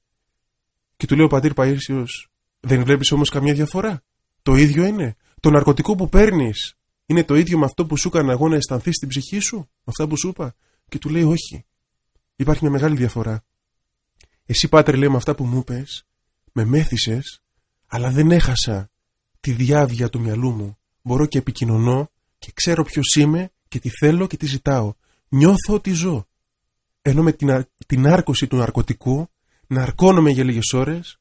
[SPEAKER 1] Και του λέει ο πατήρ Παΐσιος, δεν βλέπεις όμως καμιά διαφορά; Το ίδιο είναι; Το ναρκωτικό που παίρνεις είναι το ίδιο με αυτό που σου έκανε εγώ να αισθανθείς στην ψυχή σου, με αυτά που σου είπα; Και του λέει όχι. Υπάρχει μια μεγάλη διαφορά. Εσύ πάτερ λέει με αυτά που μου είπες, με μέθησες, αλλά δεν έχασα τη διάβια του μυαλού μου. Μπορώ και επικοινωνώ και ξέρω ποιος είμαι και τι θέλω και τι ζητάω. Νιώθω ότι ζω. Ενώ με την, την άρκωση του ναρκωτικού, ναρκώνομαι για λίγες ώρες,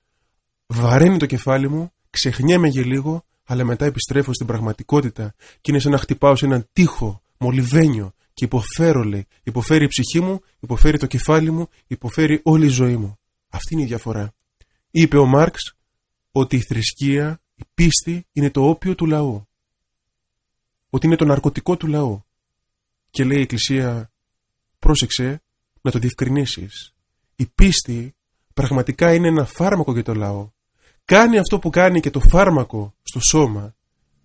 [SPEAKER 1] βαραίνει το κεφάλι μου, ξεχνιέμαι για λίγο, αλλά μετά επιστρέφω στην πραγματικότητα και είναι σαν να χτυπάω σε έναν τείχο μολυβένιο και υποφέρω λέει, υποφέρει η ψυχή μου, υποφέρει το κεφάλι μου, υποφέρει όλη η ζωή μου. Αυτή είναι η διαφορά. Είπε ο Μάρξ ότι η θρησκεία, η πίστη είναι το όπιο του λαού. Ότι είναι το ναρκωτικό του λαού. Και λέει η Εκκλησία, πρόσεξε να το διευκρινίσεις. Η πίστη πραγματικά είναι ένα φάρμακο για το λαό κάνει αυτό που κάνει και το φάρμακο στο σώμα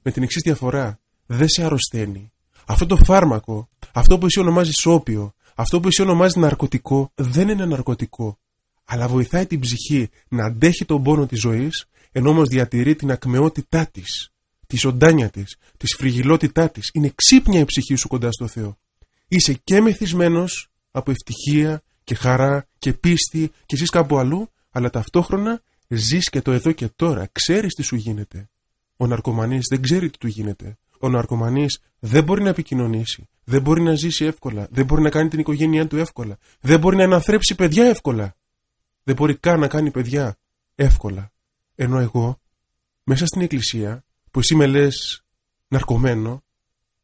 [SPEAKER 1] με την εξής διαφορά. Δεν σε αρρωσταίνει. Αυτό το φάρμακο, αυτό που εσύ ονομάζεις όπιο, αυτό που εσύ ονομάζεις ναρκωτικό, δεν είναι ναρκωτικό. Αλλά βοηθάει την ψυχή να αντέχει τον πόνο της ζωής, ενώ όμως διατηρεί την ακμεότητά της, τη ζωντάνια της, τη φρυγιλότητά της. Είναι ξύπνια η ψυχή σου κοντά στο Θεό. Είσαι και μεθυσμένος από ευτυχία και χαρά και πίστη και εσύ κάπου αλλού, αλλά ταυτόχρονα Ζεις και το εδώ και τώρα, ξέρεις τι σου γίνεται. Ο ναρκωμανής δεν ξέρει τι του γίνεται. Ο ναρκωμανής δεν μπορεί να επικοινωνήσει. Δεν μπορεί να ζήσει εύκολα. Δεν μπορεί να κάνει την οικογένειά του εύκολα. Δεν μπορεί να αναθρέψει παιδιά εύκολα. Δεν μπορεί καν να κάνει παιδιά εύκολα. Ενώ εγώ, μέσα στην εκκλησία, που εσύ με λες ναρκωμένο,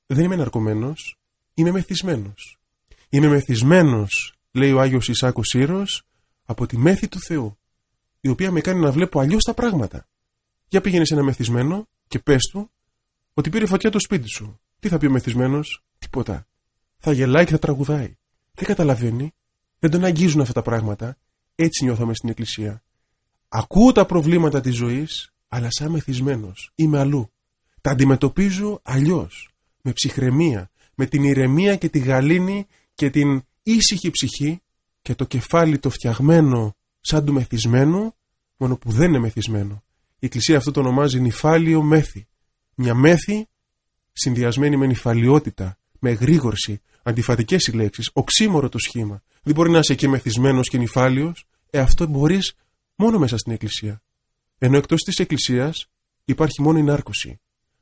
[SPEAKER 1] δεν είμαι ναρκωμένος, είμαι μεθυσμένος. Είμαι μεθυσμένος, λέει ο Άγιος Ισάκος Σύρος, από τη μέθη του Θεού η οποία με κάνει να βλέπω αλλιώς τα πράγματα. Για πήγαινε σε ένα μεθυσμένο και πες του ότι πήρε φωτιά το σπίτι σου. Τι θα πει ο μεθυσμένος, τίποτα. Θα γελάει και θα τραγουδάει. Δεν καταλαβαίνει, δεν τον αγγίζουν αυτά τα πράγματα. Έτσι νιώθαμε στην Εκκλησία. Ακούω τα προβλήματα της ζωής, αλλά σαν μεθυσμένος. Είμαι αλλού. Τα αντιμετωπίζω αλλιώς. Με ψυχραιμία, με την ηρεμία και τη γαλήνη και την ήσυχη ψυχή και το κεφάλι το φτιαγμένο σαν του μεθυσμένου, μόνο που δεν είναι μεθυσμένο. Η Εκκλησία αυτό το ονομάζει νυφάλιο μέθη. Μια μέθη συνδυασμένη με νυφαλιότητα, με γρήγορση, αντιφατικές οι λέξει, οξύμορο το σχήμα. Δεν μπορεί να είσαι και μεθυσμένος και νυφάλιος, ε, αυτό μπορείς μόνο μέσα στην Εκκλησία. Ενώ εκτός της Εκκλησίας υπάρχει μόνο η νάρκωση.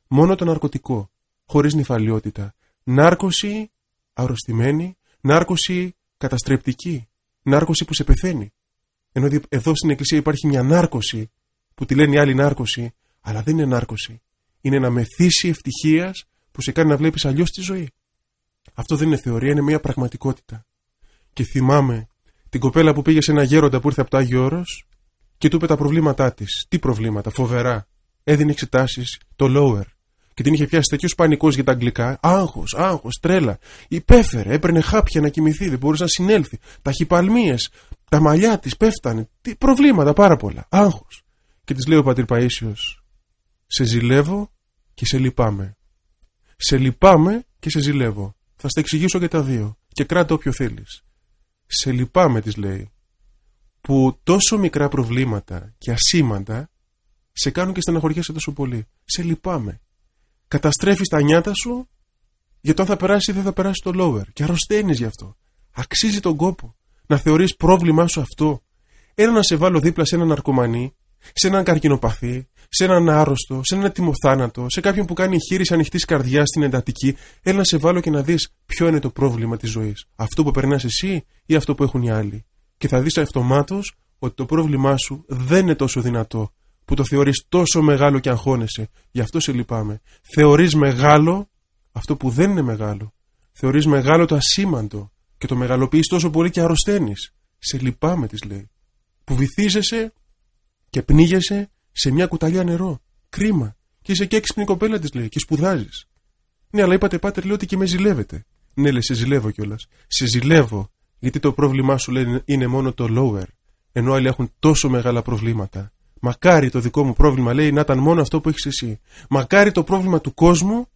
[SPEAKER 1] Μόνο το ναρκωτικό, χωρίς νυφαλιότητα. Νάρκωση αρρωστημένη, νάρκωση καταστρεπτική, νάρκωση που σε πεθαίνει. Ενώ εδώ στην Εκκλησία υπάρχει μια νάρκωση που τη λένε οι άλλοι νάρκωση, αλλά δεν είναι νάρκωση. Είναι ένα μεθύσι ευτυχίας που σε κάνει να βλέπεις αλλιώς τη ζωή. Αυτό δεν είναι θεωρία, είναι μια πραγματικότητα. Και θυμάμαι την κοπέλα που πήγε σε ένα γέροντα που ήρθε από το Άγιο Όρος και του είπε τα προβλήματά της. Τι προβλήματα, φοβερά. Έδινε εξετάσεις, το lower. Και την είχε πιάσει τέτοιο πανικό για τα αγγλικά. Άγχος, άγχος, τρέλα. Υπέφερε, έπαιρνε χάπια να κοιμηθεί, δεν μπορούσε να συνέλθει. Ταχυπαλμίε, τα μαλλιά της πέφτανε. Τι προβλήματα πάρα πολλά. Άγχος. Και της λέει ο πατήρ Παΐσιος, σε ζηλεύω και σε λυπάμαι. Σε λυπάμαι και σε ζηλεύω. Θα στα εξηγήσω και τα δύο. Και κράτα όποιο θέλεις. Σε λυπάμαι, της λέει. που τόσο μικρά προβλήματα και ασήμαντα σε κάνουν και στεναχωριέσαι τόσο πολύ. Σε λυπάμαι. Καταστρέφεις τα νιάτα σου για το αν θα περάσει ή δεν θα περάσει το lower και αρρωσταίνεις γι' αυτό. Αξίζει τον κόπο να θεωρείς πρόβλημά σου αυτό. Ένα να σε βάλω δίπλα σε έναν ναρκωμανή, σε έναν καρκινοπαθή, σε έναν άρρωστο, σε έναν ετοιμοθάνατο, σε κάποιον που κάνει εγχείρηση ανοιχτής καρδιάς στην εντατική, έλα να σε βάλω και να δεις ποιο είναι το πρόβλημα της ζωής. Αυτό που περνάς εσύ ή αυτό που έχουν οι άλλοι. Και θα δεις αυτομάτως ότι το πρόβλημά σου δεν είναι τόσο δυνατό, που το θεωρείς τόσο μεγάλο και αγχώνεσαι. Γι' αυτό σε λυπάμαι. Θεωρείς μεγάλο αυτό που δεν είναι μεγάλο. Θεωρείς μεγάλο το ασήμαντο και το μεγαλοποιείς τόσο πολύ και αρρωσταίνεις. Σε λυπάμαι, της λέει. Που βυθίζεσαι και πνίγεσαι σε μια κουταλιά νερό. Κρίμα. Και είσαι και έξυπνη κοπέλα της, λέει, και σπουδάζεις. Ναι, αλλά είπατε, πάτερ, λέει ότι και με ζηλεύετε. Ναι, λέει, σε ζηλεύω κιόλας. Σε ζηλεύω, γιατί το πρόβλημά σου λέει είναι μόνο το lower, ενώ άλλοι έχουν τόσο μεγάλα προβλήματα. Μακάρι το δικό μου πρόβλημα, λέει, να ήταν μόνο αυτό που έχεις εσύ. Μακάρι το πρόβλημα του κόσμου,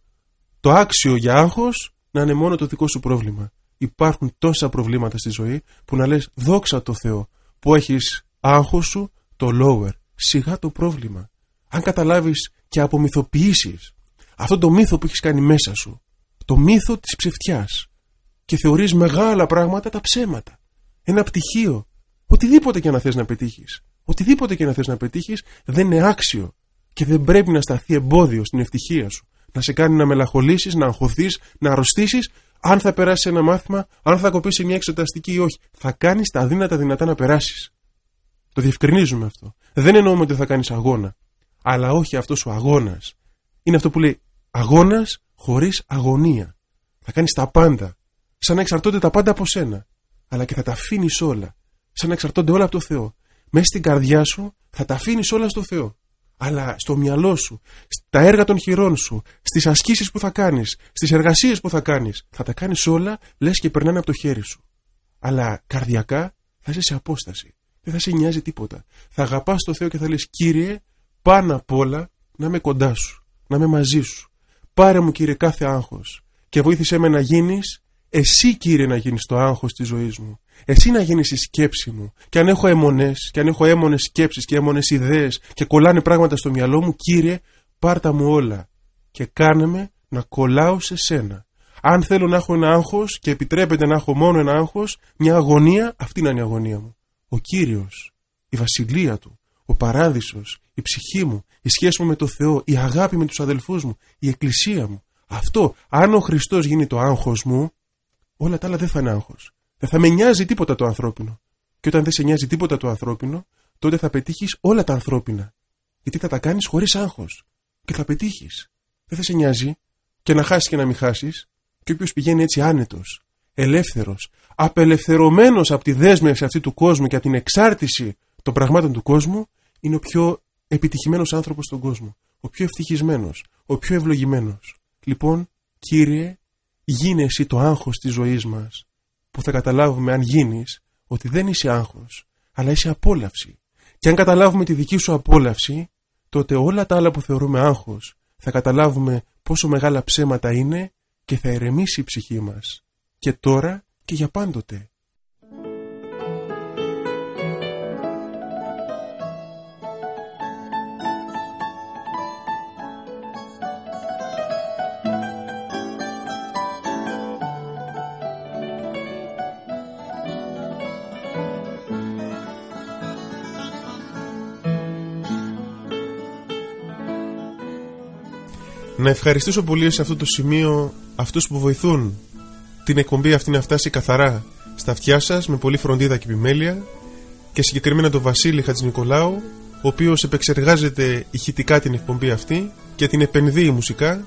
[SPEAKER 1] το άξιο για άγχος, να είναι μόνο το δικό σου πρόβλημα. Υπάρχουν τόσα προβλήματα στη ζωή που να λες δόξα το Θεό που έχεις άγχος σου το lower σιγά το πρόβλημα. Αν καταλάβεις και απομυθοποιήσεις αυτό το μύθο που έχεις κάνει μέσα σου, το μύθο της ψευτιάς και θεωρείς μεγάλα πράγματα τα ψέματα. Ένα πτυχίο. Οτιδήποτε και να θες να πετύχεις. Οτιδήποτε και να θες να πετύχεις δεν είναι άξιο και δεν πρέπει να σταθεί εμπόδιο στην ευτυχία σου. Να σε κάνει να μελαχολήσεις, να αγχωθείς, να αρρωστήσεις αν θα περάσεις ένα μάθημα, αν θα κοπήσει μια εξεταστική ή όχι. Θα κάνεις τα δύνατα δυνατά να περάσεις. Το διευκρινίζουμε αυτό. Δεν εννοούμε ότι θα κάνεις αγώνα. Αλλά όχι αυτός ο αγώνας. Είναι αυτό που λέει αγώνας χωρίς αγωνία. Θα κάνεις τα πάντα. Σαν να εξαρτώνται τα πάντα από σένα. Αλλά και θα τα αφήνεις όλα. Σαν να εξαρτώνται όλα από το Θεό. Μέσα στην καρδιά σου θα τα αφήνεις όλα στο Θεό. Αλλά στο μυαλό σου, στα έργα των χειρών σου, στις ασκήσεις που θα κάνεις, στις εργασίες που θα κάνεις, θα τα κάνεις όλα λες και περνάνε από το χέρι σου. Αλλά καρδιακά θα είσαι σε απόσταση. Δεν θα σε νοιάζει τίποτα. Θα αγαπάς το Θεό και θα λες: Κύριε, πάνω απ' όλα να είμαι κοντά σου, να είμαι μαζί σου. Πάρε μου, κύριε, κάθε άγχος και βοήθησέ με να γίνεις, εσύ, κύριε, να γίνεις το άγχος της ζωής μου. Εσύ να γίνεις η σκέψη μου. Και αν έχω αιμονές, και αν έχω έμονε σκέψεις και έμονε ιδέες και κολλάνε πράγματα στο μυαλό μου, κύριε, πάρτα μου όλα. Και κάνε με να κολλάω σε σένα. Αν θέλω να έχω ένα άγχος και επιτρέπεται να έχω μόνο ένα άγχος, μια αγωνία, αυτή είναι η αγωνία μου ο Κύριος, η βασιλεία Του, ο παράδεισος, η ψυχή μου, η σχέση μου με το Θεό, η αγάπη με τους αδελφούς μου, η εκκλησία μου. Αυτό, αν ο Χριστός γίνει το άγχος μου, όλα τα άλλα δεν θα είναι άγχος. Δεν θα με νοιάζει τίποτα το ανθρώπινο. Και όταν δεν σε νοιάζει τίποτα το ανθρώπινο, τότε θα πετύχεις όλα τα ανθρώπινα. Γιατί θα τα κάνεις χωρίς άγχος. Και θα πετύχεις. Δεν θα σε νοιάζει και να χάσεις και να μην χάσεις. Και όποιος πηγαίνει έτσι άνετος, ελεύθερος, απελευθερωμένος από τη δέσμευση αυτή του κόσμου και από την εξάρτηση των πραγμάτων του κόσμου, είναι ο πιο επιτυχημένος άνθρωπος στον κόσμο. Ο πιο ευτυχισμένος, ο πιο ευλογημένος. Λοιπόν, Κύριε, γίνε εσύ το άγχος της ζωής μας, που θα καταλάβουμε αν γίνεις ότι δεν είσαι άγχος, αλλά είσαι απόλαυση. Και αν καταλάβουμε τη δική σου απόλαυση, τότε όλα τα άλλα που θεωρούμε άγχος θα καταλάβουμε πόσο μεγάλα ψέματα είναι και θα ερεμήσει η ψυχή μας. Και τώρα και για πάντοτε. Να ευχαριστήσω πολύ σε αυτό το σημείο αυτούς που βοηθούν την εκπομπή αυτή να φτάσει καθαρά στα αυτιά σας με πολύ φροντίδα και επιμέλεια και συγκεκριμένα τον Βασίλη Χατζηνικολάου ο οποίος επεξεργάζεται ηχητικά την εκπομπή αυτή και την επενδύει μουσικά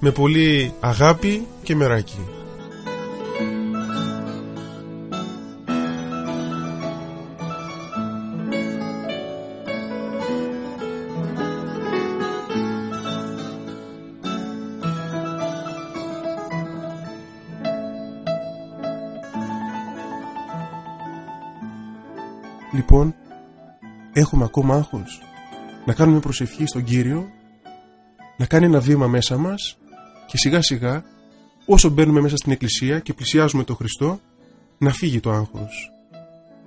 [SPEAKER 1] με πολύ αγάπη και μεράκι. Λοιπόν, έχουμε ακόμα άγχος. Να κάνουμε προσευχή στον Κύριο, να κάνει ένα βήμα μέσα μας και σιγά σιγά, όσο μπαίνουμε μέσα στην Εκκλησία και πλησιάζουμε τον Χριστό, να φύγει το άγχος.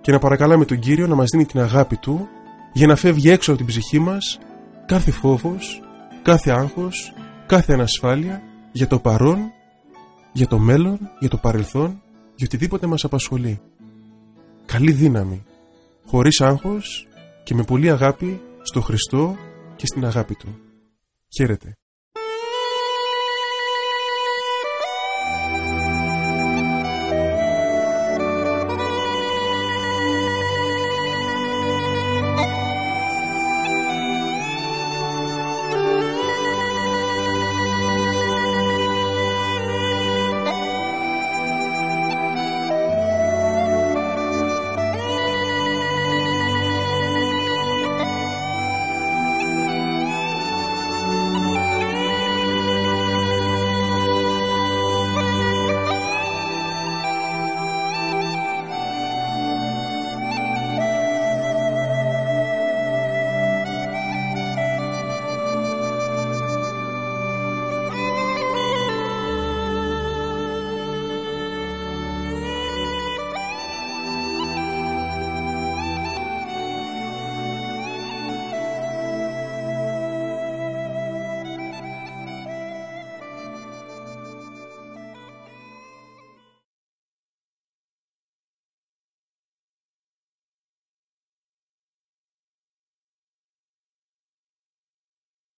[SPEAKER 1] και να παρακαλάμε τον Κύριο να μας δίνει την αγάπη Του για να φεύγει έξω από την ψυχή μας κάθε φόβος, κάθε άγχος, κάθε ανασφάλεια για το παρόν, για το μέλλον, για το παρελθόν, για οτιδήποτε μας απασχολεί. Καλή δύναμη, χωρίς άγχος και με πολύ αγάπη στο Χριστό και στην αγάπη Του. Χαίρετε.